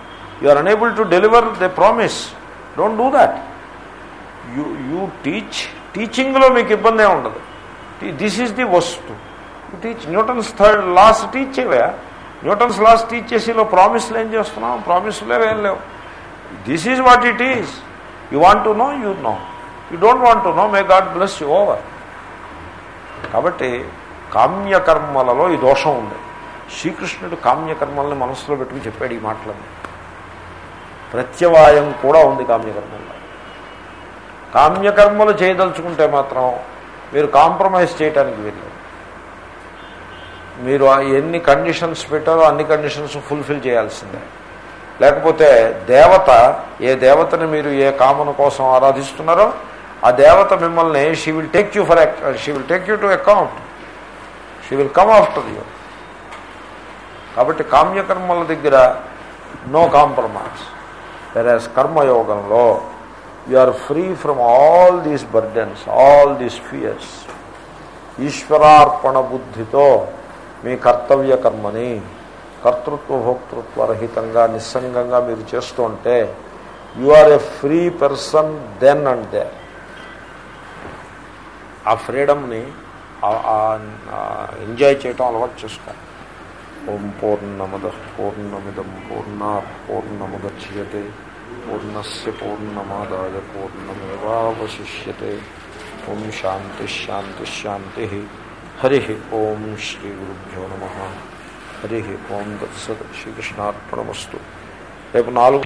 you are unable to deliver the promise don't do that you you teach టీచింగ్లో మీకు ఇబ్బంది ఉండదు. దిస్ ఈజ్ ది వస్తు. You teach Newton's third laws teach చేయవా న్యూటన్స్ లాస్ టీచ్ చేసిలో ప్రామిస్లు ఏం చేస్తున్నాం ప్రామిస్లే ఏం లేవు. This is what it is you want to know you know you don't want to know may God bless you over కాబట్టి కామ్యకర్మలలో ఈ దోషం ఉంది. శ్రీకృష్ణుడు కామ్యకర్మల్ని మనసులో పెట్టుకుని చెప్పాడు ఈ మాటలన్నీ. ప్రత్యవాయం కూడా ఉంది కామ్యకర్మల్లో. కామ్యకర్మలు చేయదలుచుకుంటే మాత్రం మీరు కాంప్రమైజ్ చేయడానికి వెళ్ళారు మీరు ఎన్ని కండిషన్స్ పెట్టారో అన్ని కండిషన్స్ ఫుల్ఫిల్ చేయాల్సిందే. లేకపోతే దేవత ఏ దేవతని మీరు ఏ కామన కోసం ఆరాధిస్తున్నారో ఆ దేవత మిమ్మల్ని she will take you for she will take you to account. She will come after you కాబట్టి కామ్యకర్మల దగ్గర no compromise whereas కర్మయోగంలో you are free from all these burdens all these fears ఈశ్వరార్పణ బుద్ధితో మీ కర్తవ్య కర్మని కర్తృత్వ భోక్తృత్వ రహితంగా నిస్సంగంగా మీరు చేస్తూ ఉంటే you are a free person then and they ఆ ఫ్రీడమ్ని ఎంజాయ్ చేయటం అలవాటు చేసుకోండి ఓం పూర్ణమద పూర్ణమిదం పూర్ణ పూర్ణముద్యతే పూర్ణస్ పూర్ణమాదాయ పూర్ణమేవాశిష్యతే ఓం శాంతిశాంతిశాంతి హరి ఓం శ్రీ గురుభ్యో నమ. హరి ఓం దత్సత్ శ్రీకృష్ణార్పణమస్తు రేపు నాలుగు